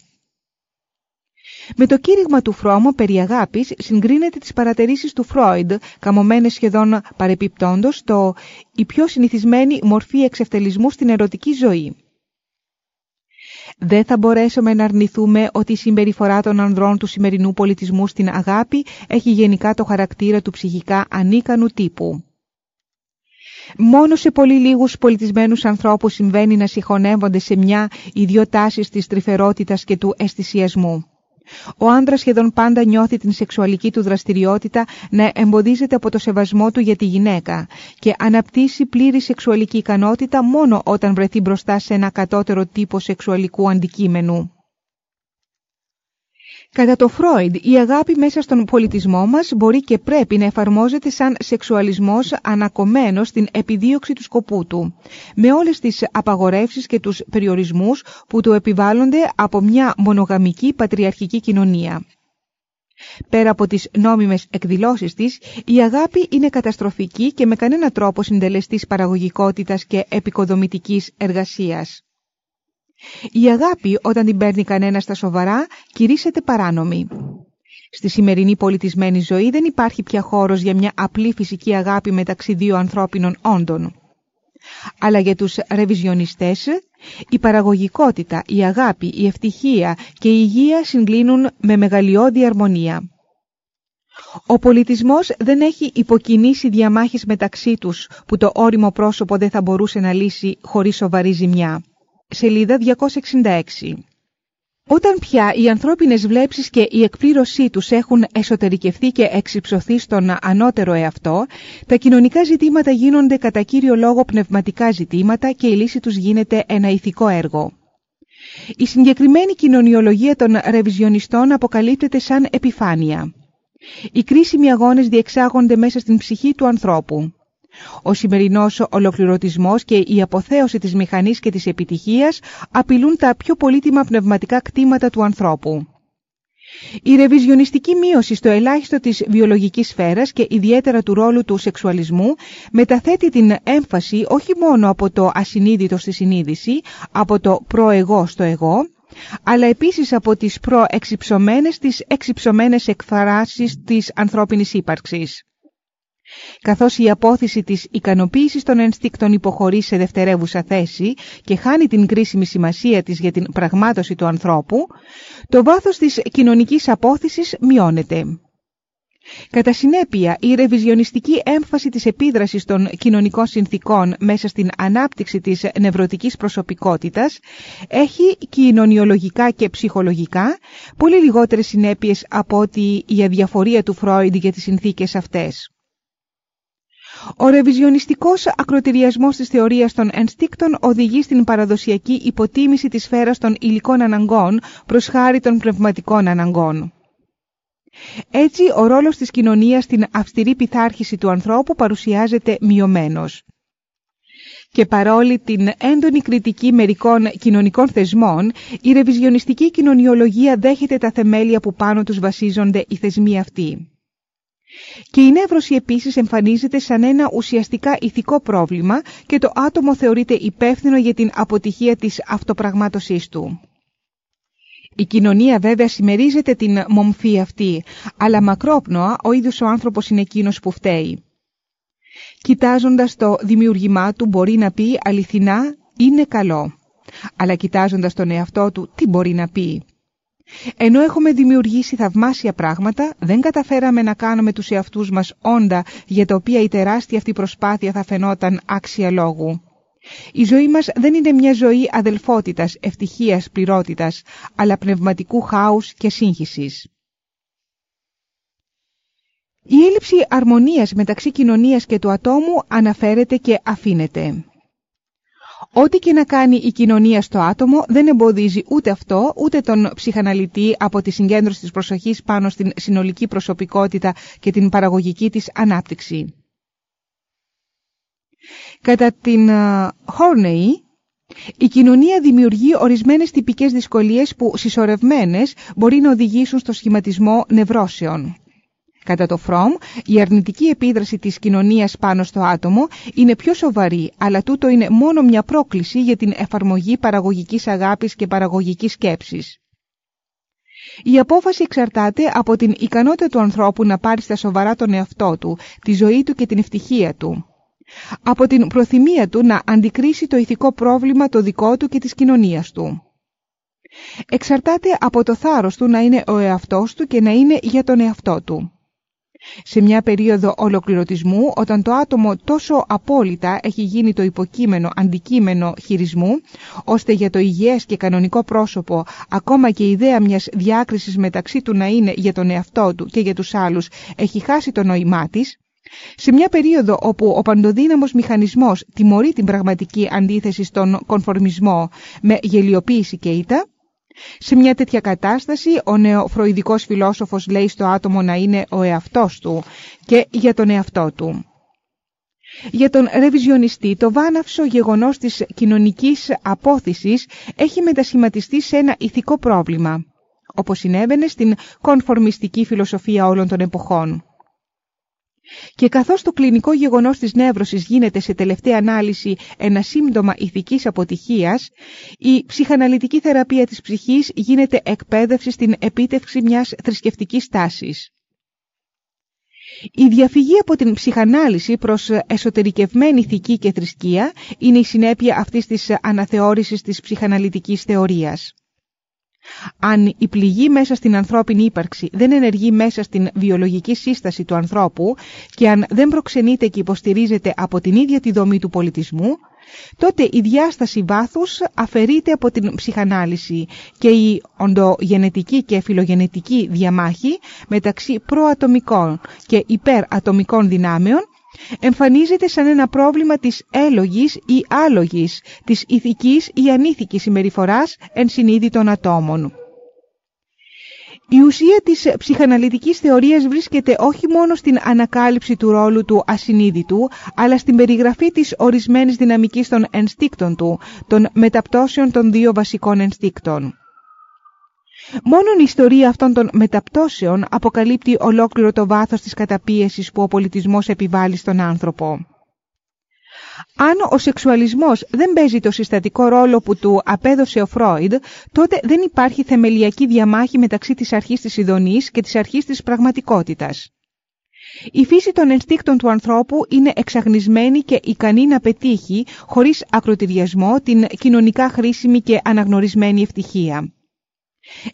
Με το κήρυγμα του Φρόμο περί αγάπης συγκρίνεται τις παρατηρήσεις του Φρόιντ, καμωμένες σχεδόν παρεπιπτόντος το η πιο συνηθισμένη μορφή εξευτελισμού στην ερωτική ζωή. Δεν θα μπορέσουμε να αρνηθούμε ότι η συμπεριφορά των ανδρών του σημερινού πολιτισμού στην αγάπη έχει γενικά το χαρακτήρα του ψυχικά ανίκανου τύπου. Μόνο σε πολύ λίγους πολιτισμένους ανθρώπους συμβαίνει να συγχωνεύονται σε μια οι δυο τάσεις της τρυφερότητας και του αισθησιασμού. Ο άντρας σχεδόν πάντα νιώθει την σεξουαλική του δραστηριότητα να εμποδίζεται από το σεβασμό του για τη γυναίκα και αναπτύσσει πλήρη σεξουαλική ικανότητα μόνο όταν βρεθεί μπροστά σε ένα κατώτερο τύπο σεξουαλικού αντικείμενου. Κατά το Φρόιντ, η αγάπη μέσα στον πολιτισμό μας μπορεί και πρέπει να εφαρμόζεται σαν σεξουαλισμός ανακομμένος στην επιδίωξη του σκοπού του, με όλες τις απαγορεύσεις και τους περιορισμούς που του επιβάλλονται από μια μονογαμική πατριαρχική κοινωνία. Πέρα από τις νόμιμες εκδηλώσεις της, η αγάπη είναι καταστροφική και με κανένα τρόπο συντελεστής παραγωγικότητας και επικοδομητικής εργασίας. Η αγάπη όταν την παίρνει κανένας στα σοβαρά κηρύσσεται παράνομη. Στη σημερινή πολιτισμένη ζωή δεν υπάρχει πια χώρος για μια απλή φυσική αγάπη μεταξύ δύο ανθρώπινων όντων. Αλλά για τους ρεβιζιονιστές η παραγωγικότητα, η αγάπη, η ευτυχία και η υγεία συγκλίνουν με μεγαλειώδη αρμονία. Ο πολιτισμός δεν έχει υποκινήσει διαμάχες μεταξύ τους που το όριμο πρόσωπο δεν θα μπορούσε να λύσει χωρίς σοβαρή ζημιά. Σελίδα 266 όταν πια οι ανθρώπινες βλέψεις και η εκπλήρωσή τους έχουν εσωτερικευθεί και εξυψωθεί στον ανώτερο εαυτό, τα κοινωνικά ζητήματα γίνονται κατά κύριο λόγο πνευματικά ζητήματα και η λύση τους γίνεται ένα ηθικό έργο. Η συγκεκριμένη κοινωνιολογία των ρεβιζιονιστών αποκαλύπτεται σαν επιφάνεια. Οι κρίσιμοι αγώνες διεξάγονται μέσα στην ψυχή του ανθρώπου. Ο σημερινός ολοκληρωτισμός και η αποθέωση της μηχανής και της επιτυχίας απειλούν τα πιο πολύτιμα πνευματικά κτήματα του ανθρώπου. Η ρεβιζιονιστική μείωση στο ελάχιστο της βιολογικής σφαίρας και ιδιαίτερα του ρόλου του σεξουαλισμού μεταθέτει την έμφαση όχι μόνο από το ασυνείδητο στη συνείδηση, από το προεγώ στο εγώ, αλλά επίσης από τις προεξυψωμένες τις εξυψωμένες εκφράσεις της ανθρώπινης ύπαρξης καθώς η απόθεση της ικανοποίησης των ενστίκτων υποχωρεί σε δευτερεύουσα θέση και χάνει την κρίσιμη σημασία της για την πραγμάτωση του ανθρώπου, το βάθος της κοινωνικής απόθεσης μειώνεται. Κατά συνέπεια, η ρεβιζιονιστική έμφαση της επίδρασης των κοινωνικών συνθήκων μέσα στην ανάπτυξη της νευρωτικής προσωπικότητας έχει κοινωνιολογικά και ψυχολογικά πολύ λιγότερες συνέπειες από ότι η αδιαφορία του Φρόιντ για τις συνθήκες αυτές. Ο ρεβιζιονιστικός ακροτηριασμός της θεωρίας των ενστίκτων οδηγεί στην παραδοσιακή υποτίμηση της σφαίρας των υλικών αναγκών προς χάρη των πνευματικών αναγκών. Έτσι, ο ρόλος της κοινωνίας στην αυστηρή πειθάρχηση του ανθρώπου παρουσιάζεται μειωμένος. Και παρόλη την έντονη κριτική μερικών κοινωνικών θεσμών, η ρεβιζιονιστική κοινωνιολογία δέχεται τα θεμέλια που πάνω τους βασίζονται οι θεσμοί αυτοί. Και η νεύρωση επίσης εμφανίζεται σαν ένα ουσιαστικά ηθικό πρόβλημα και το άτομο θεωρείται υπεύθυνο για την αποτυχία της αυτοπραγμάτωσής του. Η κοινωνία βέβαια συμμερίζεται την μομφή αυτή, αλλά μακρόπνοα ο ίδιος ο άνθρωπος είναι εκείνος που φταίει. Κοιτάζοντας το δημιουργημά του μπορεί να πει αληθινά είναι καλό, αλλά κοιτάζοντας τον εαυτό του τι μπορεί να πει ενώ έχουμε δημιουργήσει θαυμάσια πράγματα, δεν καταφέραμε να κάνουμε τους εαυτούς μας όντα για τα οποία η τεράστια αυτή προσπάθεια θα φαινόταν άξια λόγου. Η ζωή μας δεν είναι μια ζωή αδελφότητας, ευτυχίας, πληρότητας, αλλά πνευματικού χάους και σύγχυσης. Η έλλειψη αρμονίας μεταξύ κοινωνίας και του ατόμου αναφέρεται και αφήνεται. Ό,τι και να κάνει η κοινωνία στο άτομο δεν εμποδίζει ούτε αυτό ούτε τον ψυχαναλυτή από τη συγκέντρωση της προσοχής πάνω στην συνολική προσωπικότητα και την παραγωγική της ανάπτυξη. Κατά την Χόρνεϊ, η κοινωνία δημιουργεί ορισμένες τυπικές δυσκολίες που συσσωρευμένες μπορεί να οδηγήσουν στο σχηματισμό νευρώσεων. Κατά το Φρόμ, η αρνητική επίδραση της κοινωνίας πάνω στο άτομο είναι πιο σοβαρή, αλλά τούτο είναι μόνο μια πρόκληση για την εφαρμογή παραγωγικής αγάπης και παραγωγικής σκέψης. Η απόφαση εξαρτάται από την ικανότητα του ανθρώπου να πάρει στα σοβαρά τον εαυτό του, τη ζωή του και την ευτυχία του. Από την προθυμία του να αντικρίσει το ηθικό πρόβλημα το δικό του και της κοινωνίας του. Εξαρτάται από το θάρρος του να είναι ο εαυτός του και να είναι για τον εαυτό του. Σε μια περίοδο ολοκληρωτισμού, όταν το άτομο τόσο απόλυτα έχει γίνει το υποκείμενο αντικείμενο χειρισμού, ώστε για το υγιές και κανονικό πρόσωπο ακόμα και η ιδέα μιας διάκρισης μεταξύ του να είναι για τον εαυτό του και για τους άλλους έχει χάσει το νόημά της, σε μια περίοδο όπου ο παντοδύναμος μηχανισμός τιμωρεί την πραγματική αντίθεση στον κονφορμισμό με γελιοποίηση και ήττα, σε μια τέτοια κατάσταση ο νεοφροηδικός φιλόσοφος λέει στο άτομο να είναι ο εαυτός του και για τον εαυτό του. Για τον ρεβιζιονιστή το βάναυσο γεγονός της κοινωνικής απόθυσης έχει μετασχηματιστεί σε ένα ηθικό πρόβλημα. όπως συνέβαινε στην κονφορμιστική φιλοσοφία όλων των εποχών. Και καθώς το κλινικό γεγονός της νεύρωσης γίνεται σε τελευταία ανάλυση ένα σύμπτωμα ηθικής αποτυχίας, η ψυχαναλυτική θεραπεία της ψυχής γίνεται εκπαίδευση στην επίτευξη μιας θρησκευτικής τάσης. Η διαφυγή από την ψυχανάλυση προς εσωτερικευμένη ηθική και θρησκεία είναι η συνέπεια αυτής της αναθεώρησης της ψυχαναλυτικής θεωρίας. Αν η πληγή μέσα στην ανθρώπινη ύπαρξη δεν ενεργεί μέσα στην βιολογική σύσταση του ανθρώπου και αν δεν προξενείται και υποστηρίζεται από την ίδια τη δομή του πολιτισμού, τότε η διάσταση βάθους αφαιρείται από την ψυχανάλυση και η οντογενετική και φιλογενετική διαμάχη μεταξύ προατομικών και υπερατομικών δυνάμεων εμφανίζεται σαν ένα πρόβλημα της έλογης ή άλογης, της ηθικής ή ανήθικης συμπεριφοράς εν συνείδητων ατόμων. Η ουσία της ψυχαναλυτικής θεωρίας βρίσκεται όχι μόνο στην ανακάλυψη του ρόλου του ασυνείδητου, αλλά στην περιγραφή της ορισμένης δυναμικής των ενστίκτων του, των μεταπτώσεων των δύο βασικών ενστίκτων. Μόνον η ιστορία αυτών των μεταπτώσεων αποκαλύπτει ολόκληρο το βάθος της καταπίεσης που ο πολιτισμός επιβάλλει στον άνθρωπο. Αν ο σεξουαλισμός δεν παίζει το συστατικό ρόλο που του απέδωσε ο Φρόιντ, τότε δεν υπάρχει θεμελιακή διαμάχη μεταξύ της αρχής της ειδονής και της αρχής της πραγματικότητας. Η φύση των ενστίκτων του ανθρώπου είναι εξαγνισμένη και ικανή να πετύχει, χωρίς ακροτηριασμό, την κοινωνικά χρήσιμη και αναγνωρισμένη ευτυχία.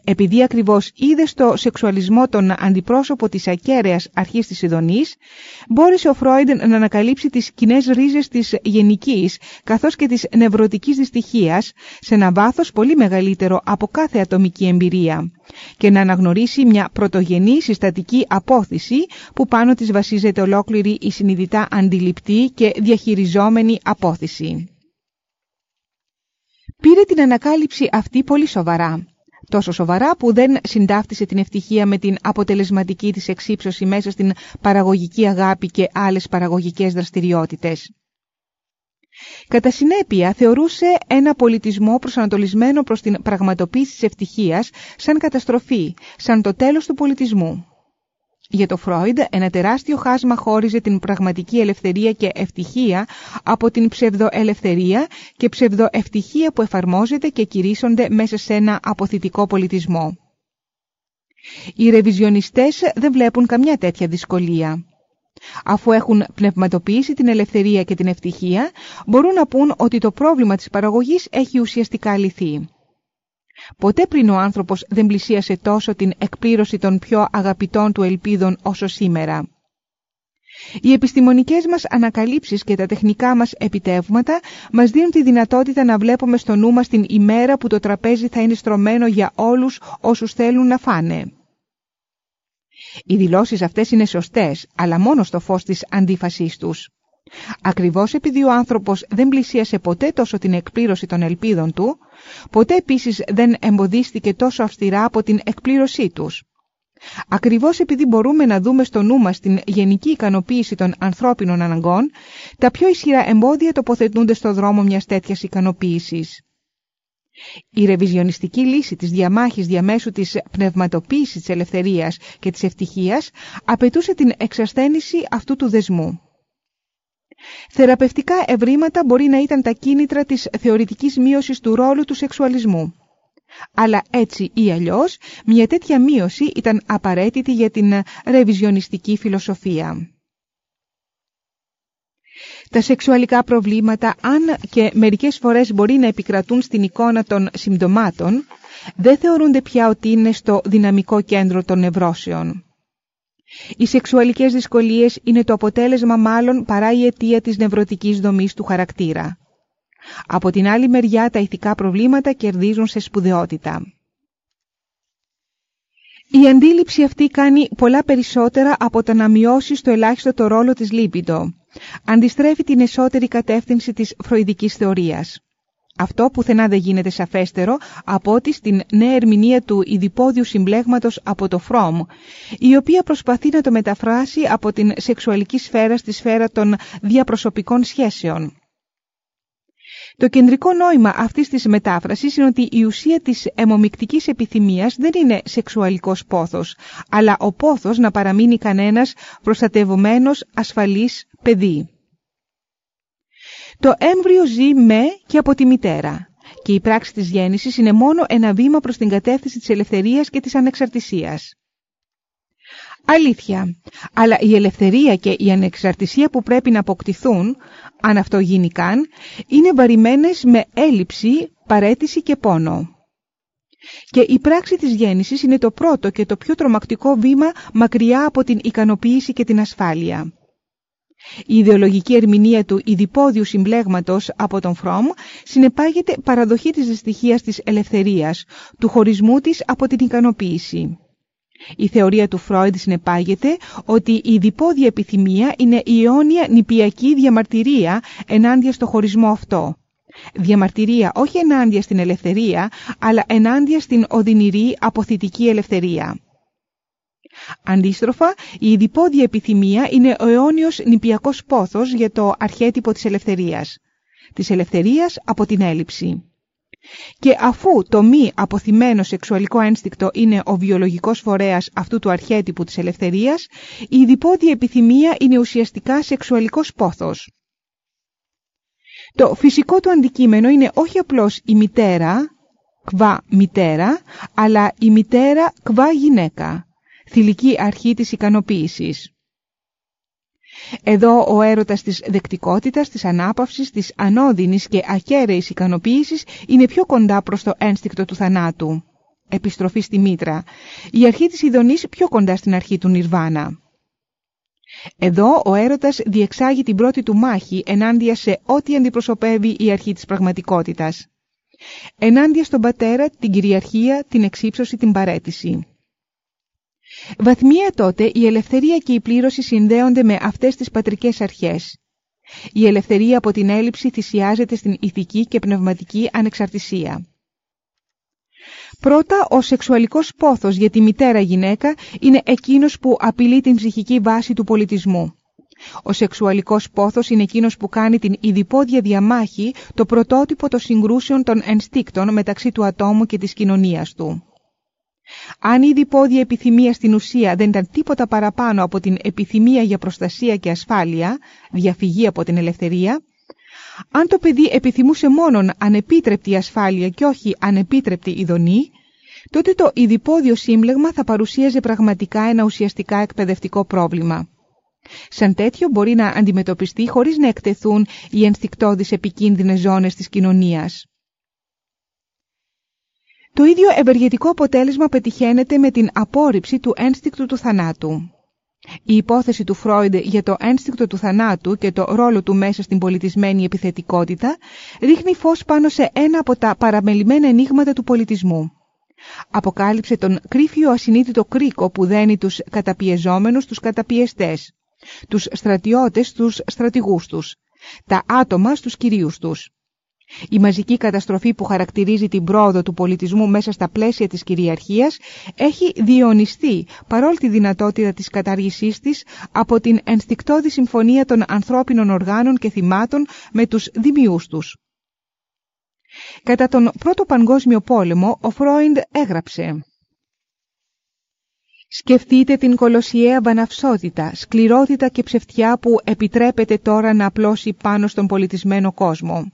Επειδή ακριβώς είδε στο σεξουαλισμό τον αντιπρόσωπο της ακέραιας αρχής της ειδονής, μπόρεσε ο Φρόιντ να ανακαλύψει τις κοινές ρίζες της γενικής καθώς και της νευρωτικής δυστυχίας σε ένα βάθος πολύ μεγαλύτερο από κάθε ατομική εμπειρία και να αναγνωρίσει μια πρωτογενή συστατική απόθεση που πάνω της βασίζεται ολόκληρη η συνειδητά αντιληπτή και διαχειριζόμενη απόθεση. Πήρε την ανακάλυψη αυτή πολύ σοβαρά τόσο σοβαρά που δεν συντάφτησε την ευτυχία με την αποτελεσματική της εξύψωση μέσα στην παραγωγική αγάπη και άλλες παραγωγικές δραστηριότητες. Κατά συνέπεια θεωρούσε ένα πολιτισμό προσανατολισμένο προς την πραγματοποίηση της ευτυχίας σαν καταστροφή, σαν το τέλος του πολιτισμού. Για το Φρόιντ ένα τεράστιο χάσμα χώριζε την πραγματική ελευθερία και ευτυχία από την ψευδοελευθερία και ψευδοευτυχία που εφαρμόζεται και κηρύσσονται μέσα σε ένα αποθητικό πολιτισμό. Οι ρεβιζιονιστές δεν βλέπουν καμιά τέτοια δυσκολία. Αφού έχουν πνευματοποιήσει την ελευθερία και την ευτυχία, μπορούν να πούν ότι το πρόβλημα της παραγωγής έχει ουσιαστικά λυθεί. Ποτέ πριν ο άνθρωπος δεν πλησίασε τόσο την εκπλήρωση των πιο αγαπητών του ελπίδων όσο σήμερα. Οι επιστημονικές μας ανακαλύψεις και τα τεχνικά μας επιτεύγματα μας δίνουν τη δυνατότητα να βλέπουμε στο νου μας την ημέρα που το τραπέζι θα είναι στρωμένο για όλους όσους θέλουν να φάνε. Οι δηλώσεις αυτές είναι σωστές, αλλά μόνο στο φως της αντίφασής τους. Ακριβώς επειδή ο άνθρωπος δεν πλησίασε ποτέ τόσο την εκπλήρωση των ελπίδων του, ποτέ επίσης δεν εμποδίστηκε τόσο αυστηρά από την εκπλήρωσή τους. Ακριβώς επειδή μπορούμε να δούμε στο νου μας την γενική ικανοποίηση των ανθρώπινων αναγκών, τα πιο ισχυρά εμπόδια τοποθετούνται στο δρόμο μιας τέτοιας ικανοποίησης. Η ρεβιζιονιστική λύση της διαμάχης διαμέσου της πνευματοποίησης της ελευθερίας και της ευτυχίας απαιτούσε την εξασθένηση αυτού του δεσμού. Θεραπευτικά ευρήματα μπορεί να ήταν τα κίνητρα της θεωρητικής μείωσης του ρόλου του σεξουαλισμού. Αλλά έτσι ή αλλιώς, μια τέτοια μείωση ήταν απαραίτητη για την ρεβιζιονιστική φιλοσοφία. Τα σεξουαλικά προβλήματα, αν και μερικές φορές μπορεί να επικρατούν στην εικόνα των συμπτωμάτων, δεν θεωρούνται πια ότι είναι στο δυναμικό κέντρο των νευρώσεων. Οι σεξουαλικές δυσκολίες είναι το αποτέλεσμα μάλλον παρά η αιτία της νευρωτικής δομής του χαρακτήρα. Από την άλλη μεριά τα ηθικά προβλήματα κερδίζουν σε σπουδαιότητα. Η αντίληψη αυτή κάνει πολλά περισσότερα από το να μειώσεις στο ελάχιστο το ρόλο της λίπιντο. Αντιστρέφει την εσωτερική κατεύθυνση της φροηδικής θεωρίας. Αυτό πουθενά δεν γίνεται σαφέστερο από ότι στην νέα ερμηνεία του ειδipόδιου συμπλέγματος από το Φρόμ, η οποία προσπαθεί να το μεταφράσει από την σεξουαλική σφαίρα στη σφαίρα των διαπροσωπικών σχέσεων. Το κεντρικό νόημα αυτής της μετάφρασης είναι ότι η ουσία της αιμομικτικής επιθυμίας δεν είναι σεξουαλικός πόθος, αλλά ο πόθος να παραμείνει κανένας προστατευμένος ασφαλής παιδί. Το έμβριο ζει με και από τη μητέρα και η πράξη της γέννησης είναι μόνο ένα βήμα προς την κατεύθυνση της ελευθερίας και της ανεξαρτησίας. Αλήθεια, αλλά η ελευθερία και η ανεξαρτησία που πρέπει να αποκτηθούν, αν αυτό γίνει καν, είναι βαρημένες με έλλειψη, παρέτηση και πόνο. Και η πράξη της γέννησης είναι το πρώτο και το πιο τρομακτικό βήμα μακριά από την ικανοποίηση και την ασφάλεια. Η ιδεολογική ερμηνεία του ιδιπόδιου συμπλέγματος από τον Φρόμ συνεπάγεται παραδοχή της δυστυχίας της ελευθερίας, του χωρισμού της από την ικανοποίηση. Η θεωρία του Φρόιντ συνεπάγεται ότι η διπόδια επιθυμία είναι η αιώνια νηπιακή διαμαρτυρία ενάντια στο χωρισμό αυτό. Διαμαρτυρία όχι ενάντια στην ελευθερία, αλλά ενάντια στην οδυνηρή αποθητική ελευθερία. Αντίστροφα, η διπόδια επιθυμία είναι ο αιώνιος νηπιακός πόθος για το αρχέτυπο της ελευθερίας. Της ελευθερίας από την έλλειψη. Και αφού το μη αποθυμένο σεξουαλικό ένστικτο είναι ο βιολογικός φορέας αυτού του αρχέτυπου της ελευθερίας, η διπόδια επιθυμία είναι ουσιαστικά σεξουαλικός πόθος. Το φυσικό του αντικείμενο είναι όχι απλώς η μητέρα, κβα μητέρα, αλλά η μητέρα κβα γυναίκα, θηλυκή αρχή της ικανοποίησης. Εδώ ο έρωτας της δεκτικότητας, της ανάπαυσης, της ανώδυνης και αχαίρεης ικανοποίησης είναι πιο κοντά προς το ένστικτο του θανάτου. Επιστροφή στη μήτρα. Η αρχή της ειδονής πιο κοντά στην αρχή του Νιρβάνα. Εδώ ο έρωτας διεξάγει την πρώτη του μάχη ενάντια σε ό,τι αντιπροσωπεύει η αρχή της πραγματικότητας. Ενάντια στον πατέρα, την κυριαρχία, την εξύψωση, την παρέτηση. Βαθμία τότε η ελευθερία και η πλήρωση συνδέονται με αυτές τις πατρικές αρχές. Η ελευθερία από την έλλειψη θυσιάζεται στην ηθική και πνευματική ανεξαρτησία. Πρώτα, ο σεξουαλικός πόθος για τη μητέρα γυναίκα είναι εκείνος που απειλεί την ψυχική βάση του πολιτισμού. Ο σεξουαλικός πόθος είναι εκείνος που κάνει την ειδipόδια διαμάχη το πρωτότυπο των συγκρούσεων των ενστίκτων μεταξύ του ατόμου και της κοινωνίας του. Αν η διπόδια επιθυμία στην ουσία δεν ήταν τίποτα παραπάνω από την επιθυμία για προστασία και ασφάλεια, διαφυγή από την ελευθερία, αν το παιδί επιθυμούσε μόνον ανεπίτρεπτη ασφάλεια και όχι ανεπίτρεπτη ειδονή, τότε το ειδipόδιο σύμπλεγμα θα παρουσίαζε πραγματικά ένα ουσιαστικά εκπαιδευτικό πρόβλημα. Σαν τέτοιο μπορεί να αντιμετωπιστεί χωρίς να εκτεθούν οι ενστικτόδεις επικίνδυνες ζώνες της κοινωνίας. Το ίδιο ευεργετικό αποτέλεσμα πετυχαίνεται με την απόρριψη του ένστικτου του θανάτου. Η υπόθεση του Φρόιντ για το ένστικτο του θανάτου και το ρόλο του μέσα στην πολιτισμένη επιθετικότητα ρίχνει φως πάνω σε ένα από τα παραμελημένα ενίγματα του πολιτισμού. Αποκάλυψε τον κρύφιο ασυνείδητο κρίκο που δένει τους καταπιεζόμενους τους καταπιεστές, τους στρατιώτες τους στρατηγούς τους, τα άτομα στους κυρίους τους. Η μαζική καταστροφή που χαρακτηρίζει την πρόοδο του πολιτισμού μέσα στα πλαίσια της κυριαρχίας έχει διονυστεί παρόλη τη δυνατότητα της κατάργησής της από την ενστικτόδη συμφωνία των ανθρώπινων οργάνων και θυμάτων με τους δημιούς τους. Κατά τον Πρώτο Παγκόσμιο Πόλεμο, ο Φρόιντ έγραψε Σκεφτείτε την κολοσιαία βαναυσότητα, σκληρότητα και ψευτιά που επιτρέπεται τώρα να απλώσει πάνω στον πολιτισμένο κόσμο.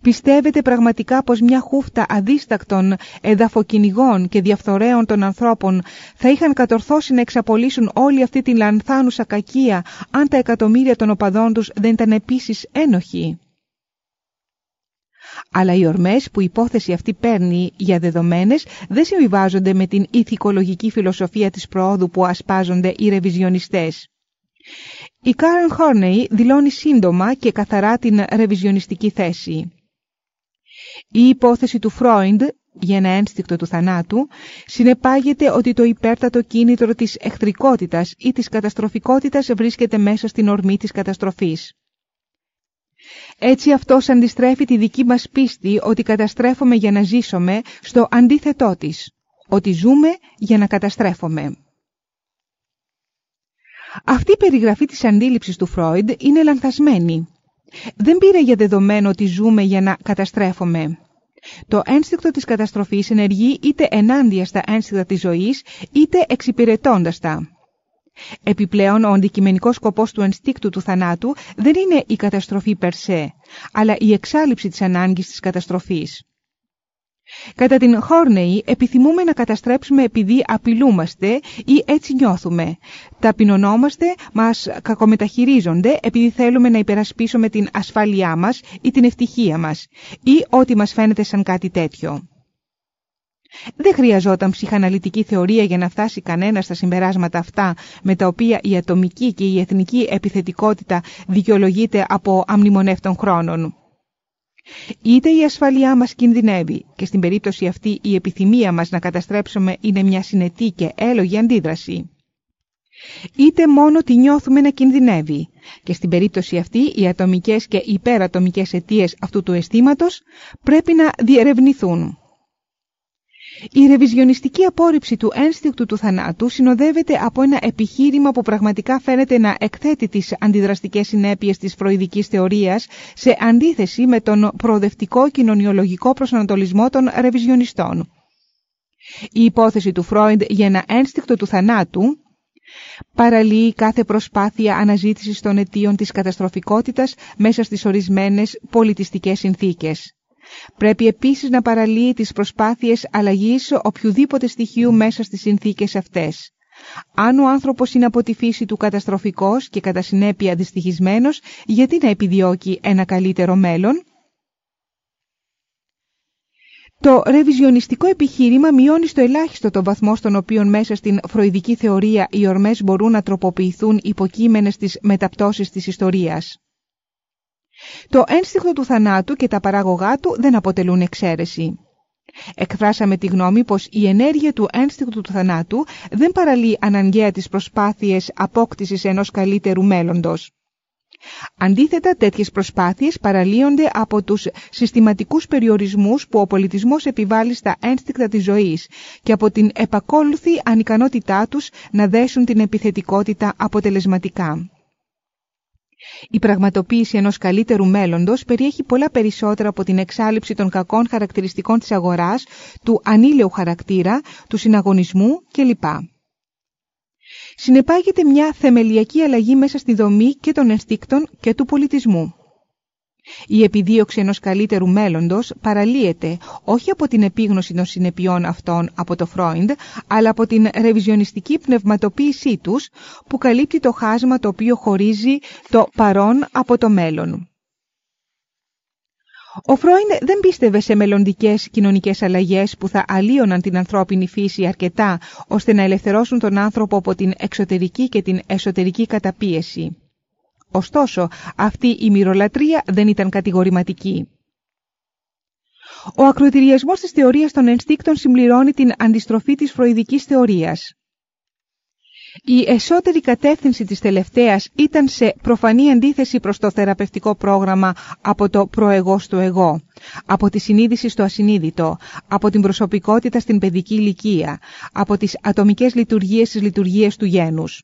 Πιστεύετε πραγματικά πως μια χούφτα αδίστακτων εδαφοκυνηγών και διαφθορέων των ανθρώπων θα είχαν κατορθώσει να εξαπολύσουν όλη αυτή την λανθάνουσα κακία αν τα εκατομμύρια των οπαδών τους δεν ήταν επίσης ένοχοι; Αλλά οι ορμές που η υπόθεση αυτή παίρνει για δεδομένες δεν συμβιβάζονται με την ηθικολογική φιλοσοφία της προόδου που ασπάζονται οι ρεβιζιονιστές. Η Κάρεν Χόρνεϊ δηλώνει σύντομα και καθαρά την ρεβιζιονιστική θέση. Η υπόθεση του Φρόιντ για ένα ένστικτο του θανάτου συνεπάγεται ότι το υπέρτατο κίνητρο της εχθρικότητας ή της καταστροφικότητας βρίσκεται μέσα στην ορμή της καταστροφής. Έτσι αυτός αντιστρέφει τη δική μας πίστη ότι καταστρέφουμε για να ζήσουμε στο αντίθετό της, ότι ζούμε για να καταστρέφουμε. Αυτή η περιγραφή της αντίληψης του Φρόιντ είναι λανθασμένη. Δεν πήρε για δεδομένο ότι ζούμε για να καταστρέφουμε. Το ένστικτο της καταστροφής ενεργεί είτε ενάντια στα ένστικτα της ζωής, είτε εξυπηρετώντας τα. Επιπλέον, ο αντικειμενικός σκοπός του ενστίκτου του θανάτου δεν είναι η καταστροφή περσέ, αλλά η εξάλληψη της ανάγκης της καταστροφής. Κατά την Χόρνεϊ επιθυμούμε να καταστρέψουμε επειδή απειλούμαστε ή έτσι νιώθουμε. Ταπεινωνόμαστε, μας κακομεταχειρίζονται επειδή θέλουμε να υπερασπίσουμε την ασφάλειά μας ή την ευτυχία μας ή ό,τι μας φαίνεται σαν κάτι τέτοιο. Δεν χρειαζόταν ψυχαναλυτική θεωρία για να φτάσει κανένας στα συμπεράσματα αυτά με τα οποία η ατομική και η εθνική επιθετικότητα δικαιολογείται από αμνημονεύτων χρόνων. Είτε η ασφαλειά μας κινδυνεύει και στην περίπτωση αυτή η επιθυμία μας να καταστρέψουμε είναι μια συνετή και έλογη αντίδραση. Είτε μόνο τη νιώθουμε να κινδυνεύει και στην περίπτωση αυτή οι ατομικές και υπερατομικές αιτίες αυτού του αισθήματος πρέπει να διερευνηθούν. Η ρεβιζιονιστική απόρριψη του ένστικτου του θανάτου συνοδεύεται από ένα επιχείρημα που πραγματικά φαίνεται να εκθέτει τις αντιδραστικές συνέπειες της φροηδικής θεωρίας σε αντίθεση με τον προοδευτικό κοινωνιολογικό προσανατολισμό των ρεβιζιονιστών. Η υπόθεση του Φρόιντ για ένα ένστικτο του θανάτου παραλύει κάθε προσπάθεια αναζήτησης των αιτίων της καταστροφικότητας μέσα στις ορισμένες πολιτιστικές συνθήκες. Πρέπει επίσης να παραλύει τις προσπάθειες αλλαγής οποιοδήποτε στοιχείου μέσα στις συνθήκες αυτές. Αν ο άνθρωπος είναι από τη φύση του καταστροφικός και κατά συνέπεια δυστυχισμένος, γιατί να επιδιώκει ένα καλύτερο μέλλον; Το ρεβιζιονιστικό επιχείρημα μειώνει στο ελάχιστο τον βαθμό στον οποίο μέσα στην φροηδική θεωρία οι ορμές μπορούν να τροποποιηθούν υποκείμενες στις μεταπτώσεις της ιστορίας. Το ένστικτο του θανάτου και τα παράγωγά του δεν αποτελούν εξαίρεση. Εκφράσαμε τη γνώμη πως η ενέργεια του ένστικτου του θανάτου δεν παραλύει αναγκαία τις προσπάθειες απόκτησης ενός καλύτερου μέλλοντος. Αντίθετα, τέτοιες προσπάθειες παραλύονται από τους συστηματικούς περιορισμούς που ο πολιτισμός επιβάλλει στα ένστικτα της ζωής και από την επακόλουθη ανικανότητά τους να δέσουν την επιθετικότητα αποτελεσματικά. Η πραγματοποίηση ενός καλύτερου μέλλοντος περιέχει πολλά περισσότερα από την εξάλληψη των κακών χαρακτηριστικών της αγοράς, του ανήλαιου χαρακτήρα, του συναγωνισμού κλπ. Συνεπάγεται μια θεμελιακή αλλαγή μέσα στη δομή και των ενστίκτων και του πολιτισμού. Η επιδίωξη ενός καλύτερου μέλλοντος παραλύεται όχι από την επίγνωση των συνεπειών αυτών από το Φρόιντ, αλλά από την ρεβιζιονιστική πνευματοποίησή τους που καλύπτει το χάσμα το οποίο χωρίζει το παρόν από το μέλλον. Ο Φρόιντ δεν πίστευε σε μελλοντικές κοινωνικές αλλαγές που θα αλλίωναν την ανθρώπινη φύση αρκετά ώστε να ελευθερώσουν τον άνθρωπο από την εξωτερική και την εσωτερική καταπίεση. Ωστόσο, αυτή η μυρολατρεία δεν ήταν κατηγορηματική. Ο ακροτηριασμός της θεωρίας των ενστίκτων συμπληρώνει την αντιστροφή της φροηδικής θεωρίας. Η εσωτερική κατεύθυνση της τελευταίας ήταν σε προφανή αντίθεση προς το θεραπευτικό πρόγραμμα από το προεγώ στο εγώ, από τη συνείδηση στο ασυνείδητο, από την προσωπικότητα στην παιδική ηλικία, από τις ατομικές λειτουργίες στις λειτουργίες του γένους.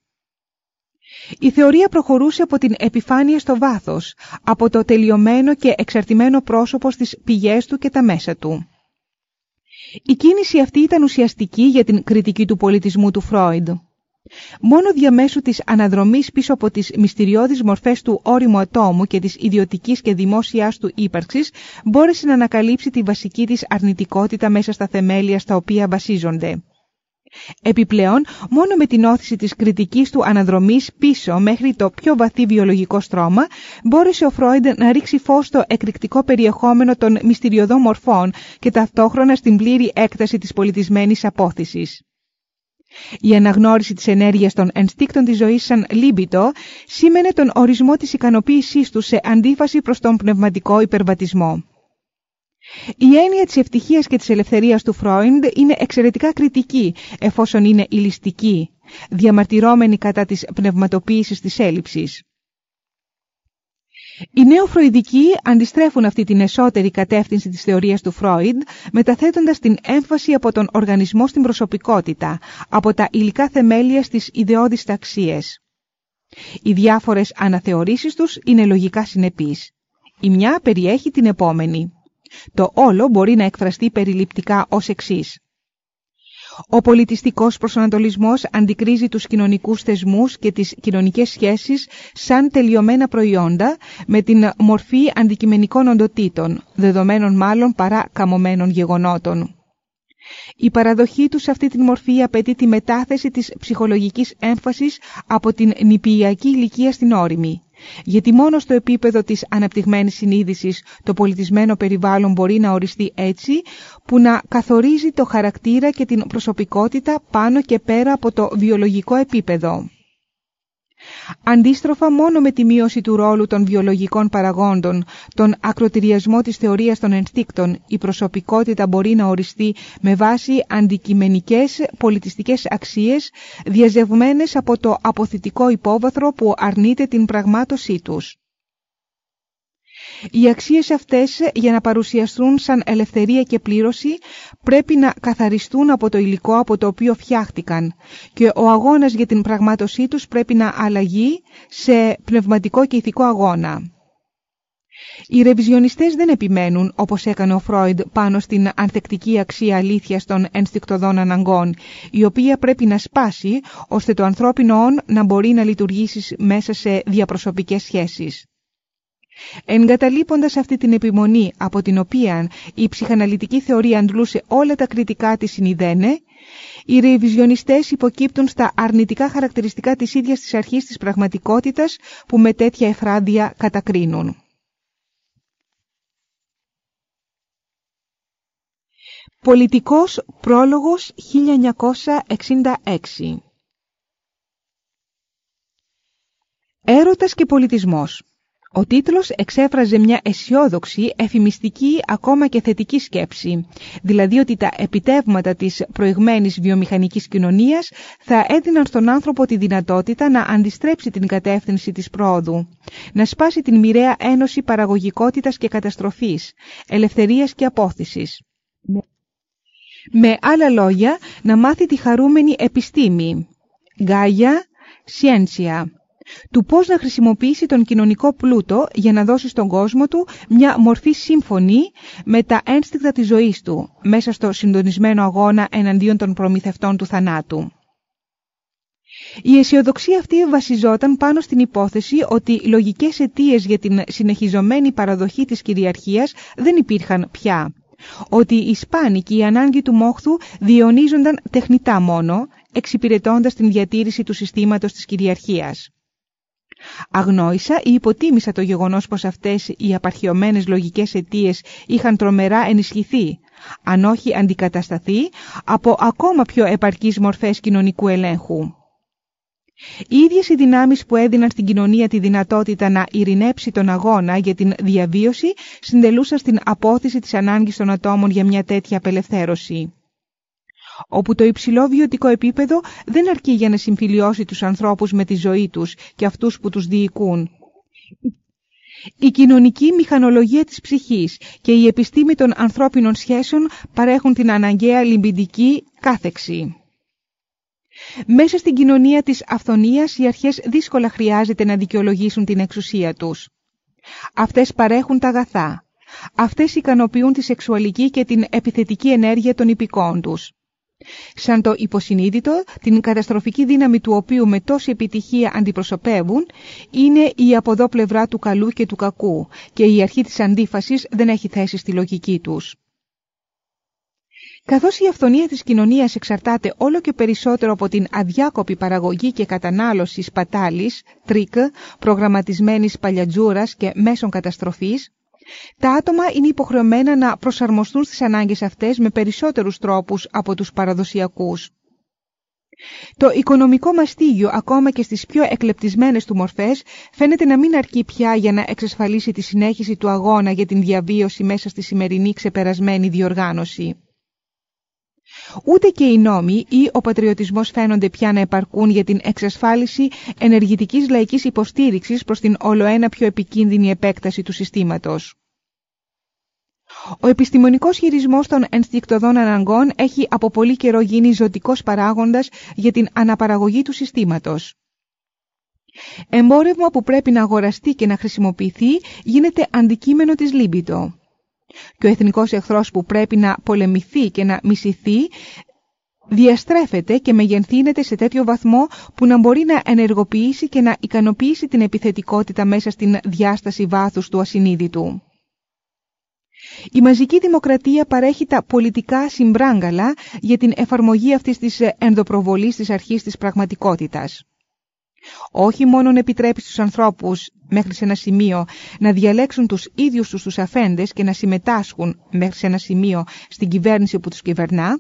Η θεωρία προχωρούσε από την επιφάνεια στο βάθος, από το τελειωμένο και εξαρτημένο πρόσωπο στις πηγές του και τα μέσα του. Η κίνηση αυτή ήταν ουσιαστική για την κριτική του πολιτισμού του Φρόιντ. Μόνο διαμέσου της αναδρομής πίσω από τις μυστηριώδεις μορφές του όριμου ατόμου και της ιδιωτικής και δημόσιας του ύπαρξης μπόρεσε να ανακαλύψει τη βασική της αρνητικότητα μέσα στα θεμέλια στα οποία βασίζονται. Επιπλέον, μόνο με την όθηση της κριτικής του αναδρομής πίσω μέχρι το πιο βαθύ βιολογικό στρώμα, μπόρεσε ο Φρόιντ να ρίξει φως στο εκρηκτικό περιεχόμενο των μυστηριωδών μορφών και ταυτόχρονα στην πλήρη έκταση της πολιτισμένης απόθυσης. Η αναγνώριση της ενέργειας των ενστίκτων της ζωής σαν λίμπητο σήμαινε τον ορισμό της ικανοποίησής του σε αντίφαση προς τον πνευματικό υπερβατισμό. Η έννοια της ευτυχίας και της ελευθερίας του Φρόιντ είναι εξαιρετικά κριτική εφόσον είναι ηλιστική, διαμαρτυρώμενη κατά της πνευματοποίησης της έλλειψης. Οι νεοφροηδικοί αντιστρέφουν αυτή την εσωτερική κατεύθυνση της θεωρίας του Φρόιντ, μεταθέτοντας την έμφαση από τον οργανισμό στην προσωπικότητα, από τα υλικά θεμέλια στις ιδεώδεις ταξίες. Οι διάφορες αναθεωρήσεις τους είναι λογικά συνεπείς. Η μια περιέχει την επόμενη. Το όλο μπορεί να εκφραστεί περιληπτικά ως εξής. Ο πολιτιστικός προσανατολισμός αντικρίζει τους κοινωνικούς θεσμούς και τις κοινωνικές σχέσεις σαν τελειωμένα προϊόντα με την μορφή αντικειμενικών οντοτήτων, δεδομένων μάλλον παρά καμωμένων γεγονότων. Η παραδοχή τους σε αυτή τη μορφή απαιτεί τη μετάθεση της ψυχολογικής έμφασης από την νηπιακή ηλικία στην όρημη. Γιατί μόνο στο επίπεδο της αναπτυγμένης συνείδησης το πολιτισμένο περιβάλλον μπορεί να οριστεί έτσι που να καθορίζει το χαρακτήρα και την προσωπικότητα πάνω και πέρα από το βιολογικό επίπεδο. Αντίστροφα, μόνο με τη μείωση του ρόλου των βιολογικών παραγόντων, τον ακροτηριασμό της θεωρίας των ενστίκτων, η προσωπικότητα μπορεί να οριστεί με βάση αντικειμενικές πολιτιστικές αξίες διαζευμένες από το αποθητικό υπόβαθρο που αρνείται την πραγμάτωσή τους. Οι αξίες αυτές για να παρουσιαστούν σαν ελευθερία και πλήρωση πρέπει να καθαριστούν από το υλικό από το οποίο φτιάχτηκαν και ο αγώνας για την πραγμάτωσή τους πρέπει να αλλαγεί σε πνευματικό και ηθικό αγώνα. Οι ρεβιζιονιστές δεν επιμένουν, όπως έκανε ο Φρόιντ, πάνω στην ανθεκτική αξία αλήθειας των ενστικτοδών αναγκών, η οποία πρέπει να σπάσει, ώστε το ανθρώπινο όν να μπορεί να λειτουργήσει μέσα σε διαπροσωπικές σχέσεις. Εγκαταλείποντας αυτή την επιμονή από την οποία η ψυχαναλυτική θεωρία αντλούσε όλα τα κριτικά της συνειδένε, οι ρεβιζιονιστές υποκύπτουν στα αρνητικά χαρακτηριστικά της ίδιας της αρχής της πραγματικότητας που με τέτοια εφράδια κατακρίνουν. Πολιτικός πρόλογος 1966 Έρωτας και πολιτισμός ο τίτλος εξέφραζε μια αισιόδοξη, εφημιστική, ακόμα και θετική σκέψη, δηλαδή ότι τα επιτεύγματα της προηγμένης βιομηχανικής κοινωνίας θα έδιναν στον άνθρωπο τη δυνατότητα να αντιστρέψει την κατεύθυνση της πρόοδου, να σπάσει την μοιραία ένωση παραγωγικότητας και καταστροφής, ελευθερίας και απόθυσης. Με άλλα λόγια, να μάθει τη χαρούμενη επιστήμη, γκάγια, σιένσια, του πώς να χρησιμοποιήσει τον κοινωνικό πλούτο για να δώσει στον κόσμο του μια μορφή σύμφωνη με τα ένστικτα της ζωής του, μέσα στο συντονισμένο αγώνα εναντίον των προμηθευτών του θανάτου. Η αισιοδοξία αυτή βασιζόταν πάνω στην υπόθεση ότι λογικές αιτίες για την συνεχιζομένη παραδοχή της κυριαρχίας δεν υπήρχαν πια, ότι η σπάνη και η ανάγκη του μόχθου διονίζονταν τεχνητά μόνο, εξυπηρετώντας την διατήρηση του συστήματος της κυριαρχίας. Αγνόησα ή υποτίμησα το γεγονός πως αυτές οι απαρχιωμένες λογικές αιτίες είχαν τρομερά ενισχυθεί, αν όχι αντικατασταθεί, από ακόμα πιο επαρκείς μορφές κοινωνικού ελέγχου. Οι ίδιες οι δυνάμεις που έδιναν στην κοινωνία τη δυνατότητα να ειρηνέψει τον αγώνα για την διαβίωση συντελούσαν στην απόθεση της ανάγκης των ατόμων για μια τέτοια απελευθέρωση όπου το υψηλό βιωτικό επίπεδο δεν αρκεί για να συμφιλιώσει τους ανθρώπους με τη ζωή τους και αυτούς που τους διοικούν. Η κοινωνική μηχανολογία της ψυχής και η επιστήμη των ανθρώπινων σχέσεων παρέχουν την αναγκαία λιμπιντική κάθεξη. Μέσα στην κοινωνία της αυθονίας οι αρχές δύσκολα χρειάζεται να δικαιολογήσουν την εξουσία τους. Αυτές παρέχουν τα αγαθά. Αυτές ικανοποιούν τη σεξουαλική και την επιθετική ενέργεια των υπηκών τους σαν το υποσυνείδητο, την καταστροφική δύναμη του οποίου με τόση επιτυχία αντιπροσωπεύουν, είναι η από πλευρά του καλού και του κακού και η αρχή της αντίφασης δεν έχει θέση στη λογική τους. Καθώς η αφθονία της κοινωνίας εξαρτάται όλο και περισσότερο από την αδιάκοπη παραγωγή και κατανάλωση σπατάλης, τρικ, προγραμματισμένης παλιατζούρας και μέσων καταστροφής, τα άτομα είναι υποχρεωμένα να προσαρμοστούν στις ανάγκες αυτές με περισσότερους τρόπους από τους παραδοσιακούς. Το οικονομικό μαστίγιο ακόμα και στις πιο εκλεπτισμένες του μορφές φαίνεται να μην αρκεί πια για να εξασφαλίσει τη συνέχιση του αγώνα για την διαβίωση μέσα στη σημερινή ξεπερασμένη διοργάνωση. Ούτε και οι νόμοι ή ο πατριωτισμός φαίνονται πια να επαρκούν για την εξασφάλιση ενεργητικής λαϊκής υποστήριξης προς την ολοένα πιο επικίνδυνη επέκταση του συστήματος. Ο επιστημονικός χειρισμός των ενστικτοδών αναγκών έχει από πολύ καιρό γίνει ζωτικός παράγοντας για την αναπαραγωγή του συστήματος. Ο επιστημονικός χειρισμός των ενστικτοδών αναγκών έχει από πολύ καιρό γίνει ζωτικός παράγοντας για την αναπαραγωγή του συστήματος. Εμπόρευμα που πρέπει να αγοραστεί και να χρησιμοποιηθεί γίνεται αντικείμενο της λίμπητο. Και ο εθνικός εχθρός που πρέπει να πολεμηθεί και να μισηθεί διαστρέφεται και μεγενθύνεται σε τέτοιο βαθμό που να μπορεί να ενεργοποιήσει και να ικανοποιήσει την επιθετικότητα μέσα στην διάσταση βάθους του ασυνείδητου. Η μαζική δημοκρατία παρέχει τα πολιτικά συμπράγκαλα για την εφαρμογή αυτής της ενδοπροβολής της αρχής της πραγματικότητας. Όχι μόνον επιτρέπει στους ανθρώπους μέχρι σε ένα σημείο να διαλέξουν τους ίδιους τους τους αφέντες και να συμμετάσχουν μέχρι σε ένα σημείο στην κυβέρνηση που τους κυβερνά,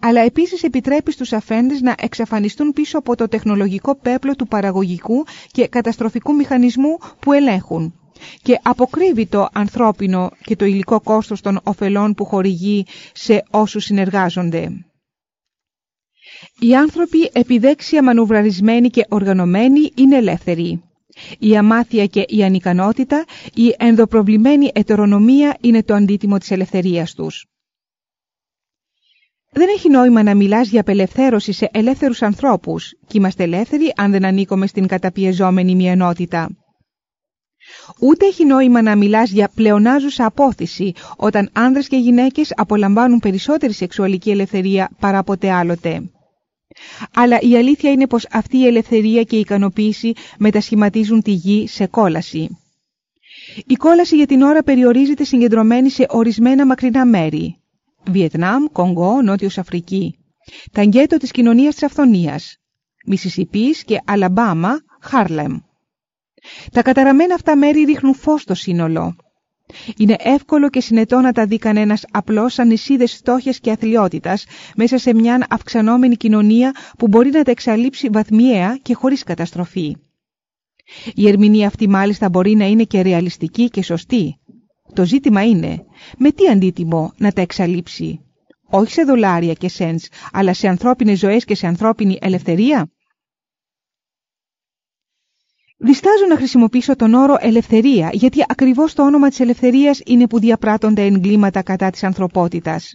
αλλά επίσης επιτρέπει στους αφέντες να εξαφανιστούν πίσω από το τεχνολογικό πέπλο του παραγωγικού και καταστροφικού μηχανισμού που ελέγχουν και αποκρύβει το ανθρώπινο και το υλικό κόστος των ωφελών που χορηγεί σε όσους συνεργάζονται. Οι άνθρωποι επιδέξια μανουβραρισμένοι και οργανωμένοι είναι ελεύθεροι. Η αμάθεια και η ανικανότητα, η ενδοπροβλημένη ετερονομία είναι το αντίτιμο της ελευθερίας τους. Δεν έχει νόημα να μιλάς για απελευθέρωση σε ελεύθερους ανθρώπους και είμαστε ελεύθεροι αν δεν ανήκουμε στην καταπιεζόμενη μιανότητα. Ούτε έχει νόημα να μιλάς για πλεονάζουσα απόθεση όταν άνδρες και γυναίκες απολαμβάνουν περισσότερη σεξουαλική ελευθερία παρά ποτέ άλλοτε. Αλλά η αλήθεια είναι πως αυτή η ελευθερία και η ικανοποίηση μετασχηματίζουν τη γη σε κόλαση. Η κόλαση για την ώρα περιορίζεται συγκεντρωμένη σε ορισμένα μακρινά μέρη. Βιετνάμ, Κονγκό, Νότιος Αφρική. Τα γκέτο της κοινωνίας της Αυθονίας. Μισισιπής και Αλαμπάμα, Χάρλεμ. Τα καταραμένα αυτά μέρη ρίχνουν φως στο σύνολο. Είναι εύκολο και συνετό να τα δει κανένας απλώς σαν νησίδες φτώχειας και αθλειότητας μέσα σε μια αυξανόμενη κοινωνία που μπορεί να τα εξαλείψει βαθμιαία και χωρίς καταστροφή. Η ερμηνεία αυτή μάλιστα μπορεί να είναι και ρεαλιστική και σωστή. Το ζήτημα είναι με τι αντίτιμο να τα εξαλείψει; Όχι σε δολάρια και σέντς, αλλά σε ανθρώπινες ζωές και σε ανθρώπινη ελευθερία; Διστάζω να χρησιμοποιήσω τον όρο ελευθερία, γιατί ακριβώς το όνομα της ελευθερίας είναι που διαπράττονται εγκλήματα κατά της ανθρωπότητας.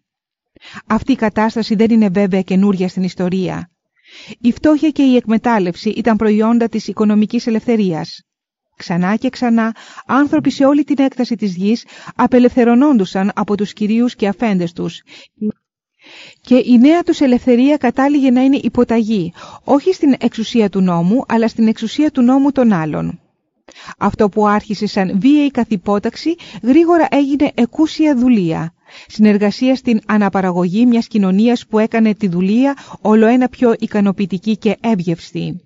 Αυτή η κατάσταση δεν είναι βέβαια καινούρια στην ιστορία. Η φτώχεια και η εκμετάλλευση ήταν προϊόντα της οικονομικής ελευθερίας. Ξανά και ξανά, άνθρωποι σε όλη την έκταση της γης απελευθερωνόντουσαν από τους κυρίους και αφέντες τους και η νέα τους ελευθερία κατάληγε να είναι υποταγή, όχι στην εξουσία του νόμου, αλλά στην εξουσία του νόμου των άλλων. Αυτό που άρχισε σαν βίαιη καθυπόταξη γρήγορα έγινε εκούσια δουλεία. Συνεργασία στην αναπαραγωγή μιας κοινωνίας που έκανε τη δουλεία όλο ένα πιο ικανοποιητική και εύγευστη.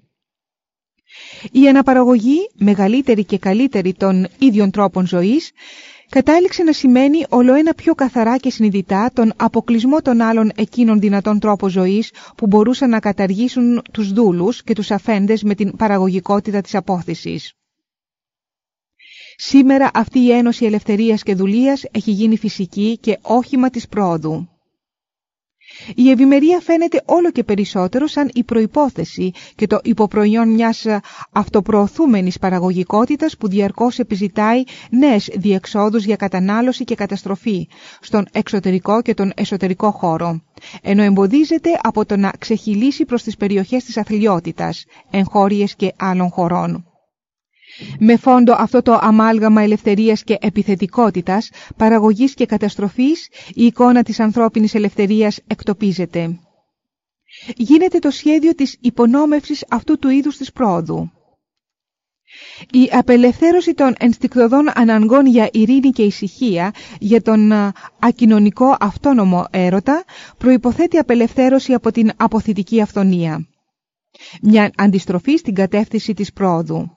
Η αναπαραγωγή, μεγαλύτερη και καλύτερη των ίδιων τρόπων ζωής, κατάληξε να σημαίνει όλο ένα πιο καθαρά και συνειδητά τον αποκλεισμό των άλλων εκείνων δυνατών τρόπων ζωής που μπορούσαν να καταργήσουν τους δούλους και τους αφέντες με την παραγωγικότητα της απόθεσης. Σήμερα αυτή η ένωση ελευθερίας και δουλείας έχει γίνει φυσική και όχημα της πρόοδου. Η ευημερία φαίνεται όλο και περισσότερο σαν η προϋπόθεση και το υποπροϊόν μιας αυτοπροωθούμενης παραγωγικότητας που διαρκώς επιζητάει νέες διεξόδους για κατανάλωση και καταστροφή στον εξωτερικό και τον εσωτερικό χώρο, ενώ εμποδίζεται από το να ξεχυλήσει προς τις περιοχές της αθλειότητας, εγχώριες και άλλων χωρών. Με φόντο αυτό το αμάλγαμα ελευθερίας και επιθετικότητας, παραγωγής και καταστροφής, η εικόνα της ανθρώπινης ελευθερίας εκτοπίζεται. Γίνεται το σχέδιο της υπονόμευσης αυτού του είδους της πρόοδου. Η απελευθέρωση των ενστικτοδών αναγκών για ειρήνη και ησυχία για τον ακοινωνικό αυτόνομο έρωτα προϋποθέτει απελευθέρωση από την αποθητική αυθονία. Μια αντιστροφή στην κατεύθυνση της πρόοδου.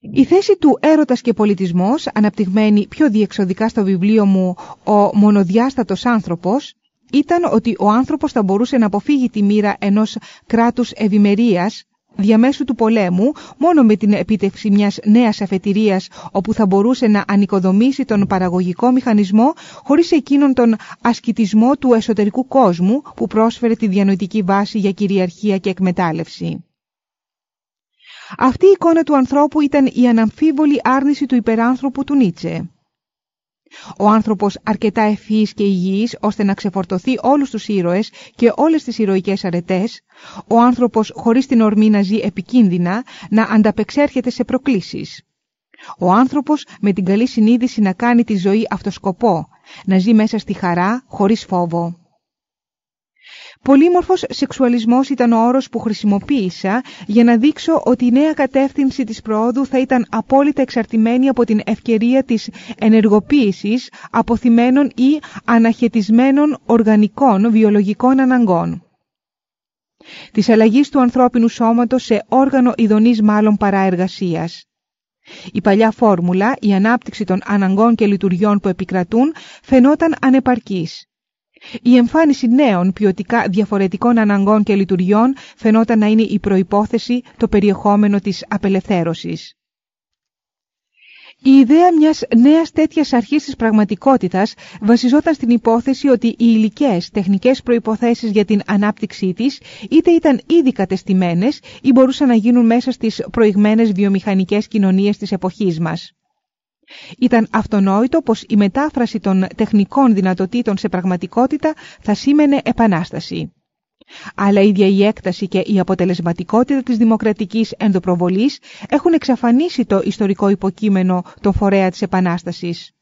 Η θέση του «Έρωτας και πολιτισμός», αναπτυγμένη πιο διεξοδικά στο βιβλίο μου «Ο μονοδιάστατος άνθρωπος», ήταν ότι ο άνθρωπος θα μπορούσε να αποφύγει τη μοίρα ενός κράτους ευημερίας διαμέσου του πολέμου μόνο με την επίτευξη μιας νέας αφετηρίας όπου θα μπορούσε να ανοικοδομήσει τον παραγωγικό μηχανισμό χωρίς εκείνον τον ασκητισμό του εσωτερικού κόσμου που πρόσφερε τη διανοητική βάση για κυριαρχία και εκμετάλλευση. Αυτή η εικόνα του ανθρώπου ήταν η αναμφίβολη άρνηση του υπεράνθρωπου του Νίτσε. Ο άνθρωπος αρκετά ευφύης και υγιής ώστε να ξεφορτωθεί όλους τους ήρωες και όλες τις ηρωικές αρετές, ο άνθρωπος χωρίς την ορμή να ζει επικίνδυνα, να ανταπεξέρχεται σε προκλήσεις. Ο άνθρωπος με την καλή συνείδηση να κάνει τη ζωή αυτοσκοπό, να ζει μέσα στη χαρά χωρίς φόβο. Πολύμορφος σεξουαλισμός ήταν ο όρος που χρησιμοποίησα για να δείξω ότι η νέα κατεύθυνση της προόδου θα ήταν απόλυτα εξαρτημένη από την ευκαιρία της ενεργοποίησης αποθυμένων ή αναχαιτισμένων οργανικών βιολογικών αναγκών. Της αλλαγής του ανθρώπινου σώματος σε όργανο ειδονής μάλλον παρά εργασίας. Η παλιά φόρμουλα, η ανάπτυξη των αναγκών και λειτουργιών που επικρατούν, φαινόταν ανεπαρκής. Η εμφάνιση νέων ποιοτικά διαφορετικών αναγκών και λειτουργιών φαινόταν να είναι η προϋπόθεση, το περιεχόμενο της απελευθέρωσης. Η ιδέα μιας νέας τέτοιας αρχής της πραγματικότητας βασιζόταν στην υπόθεση ότι οι υλικές τεχνικές προϋποθέσεις για την ανάπτυξή της είτε ήταν ήδη κατεστημένες ή μπορούσαν να γίνουν μέσα στις προηγμένες βιομηχανικές κοινωνίες της εποχής μας. Ήταν αυτονόητο πως η μετάφραση των τεχνικών δυνατοτήτων σε πραγματικότητα θα σήμαινε επανάσταση. Αλλά η ίδια η έκταση και η αποτελεσματικότητα της δημοκρατικής ενδοπροβολής έχουν εξαφανίσει το ιστορικό υποκείμενο των φορέα της Επανάστασης.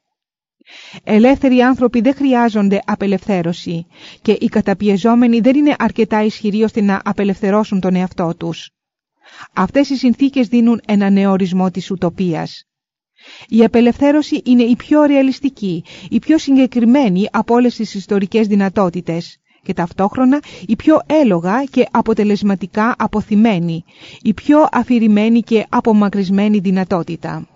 Ελεύθεροι άνθρωποι δεν χρειάζονται απελευθέρωση και οι καταπιεζόμενοι δεν είναι αρκετά ισχυροί ώστε να απελευθερώσουν τον εαυτό τους. Αυτές οι συνθήκες δίνουν ένα νέο ορισμό της ουτοπίας. Η απελευθέρωση είναι η πιο ρεαλιστική, η πιο συγκεκριμένη από όλες τις ιστορικές δυνατότητες και ταυτόχρονα η πιο έλογα και αποτελεσματικά αποθυμένη, η πιο αφηρημένη και απομακρυσμένη δυνατότητα.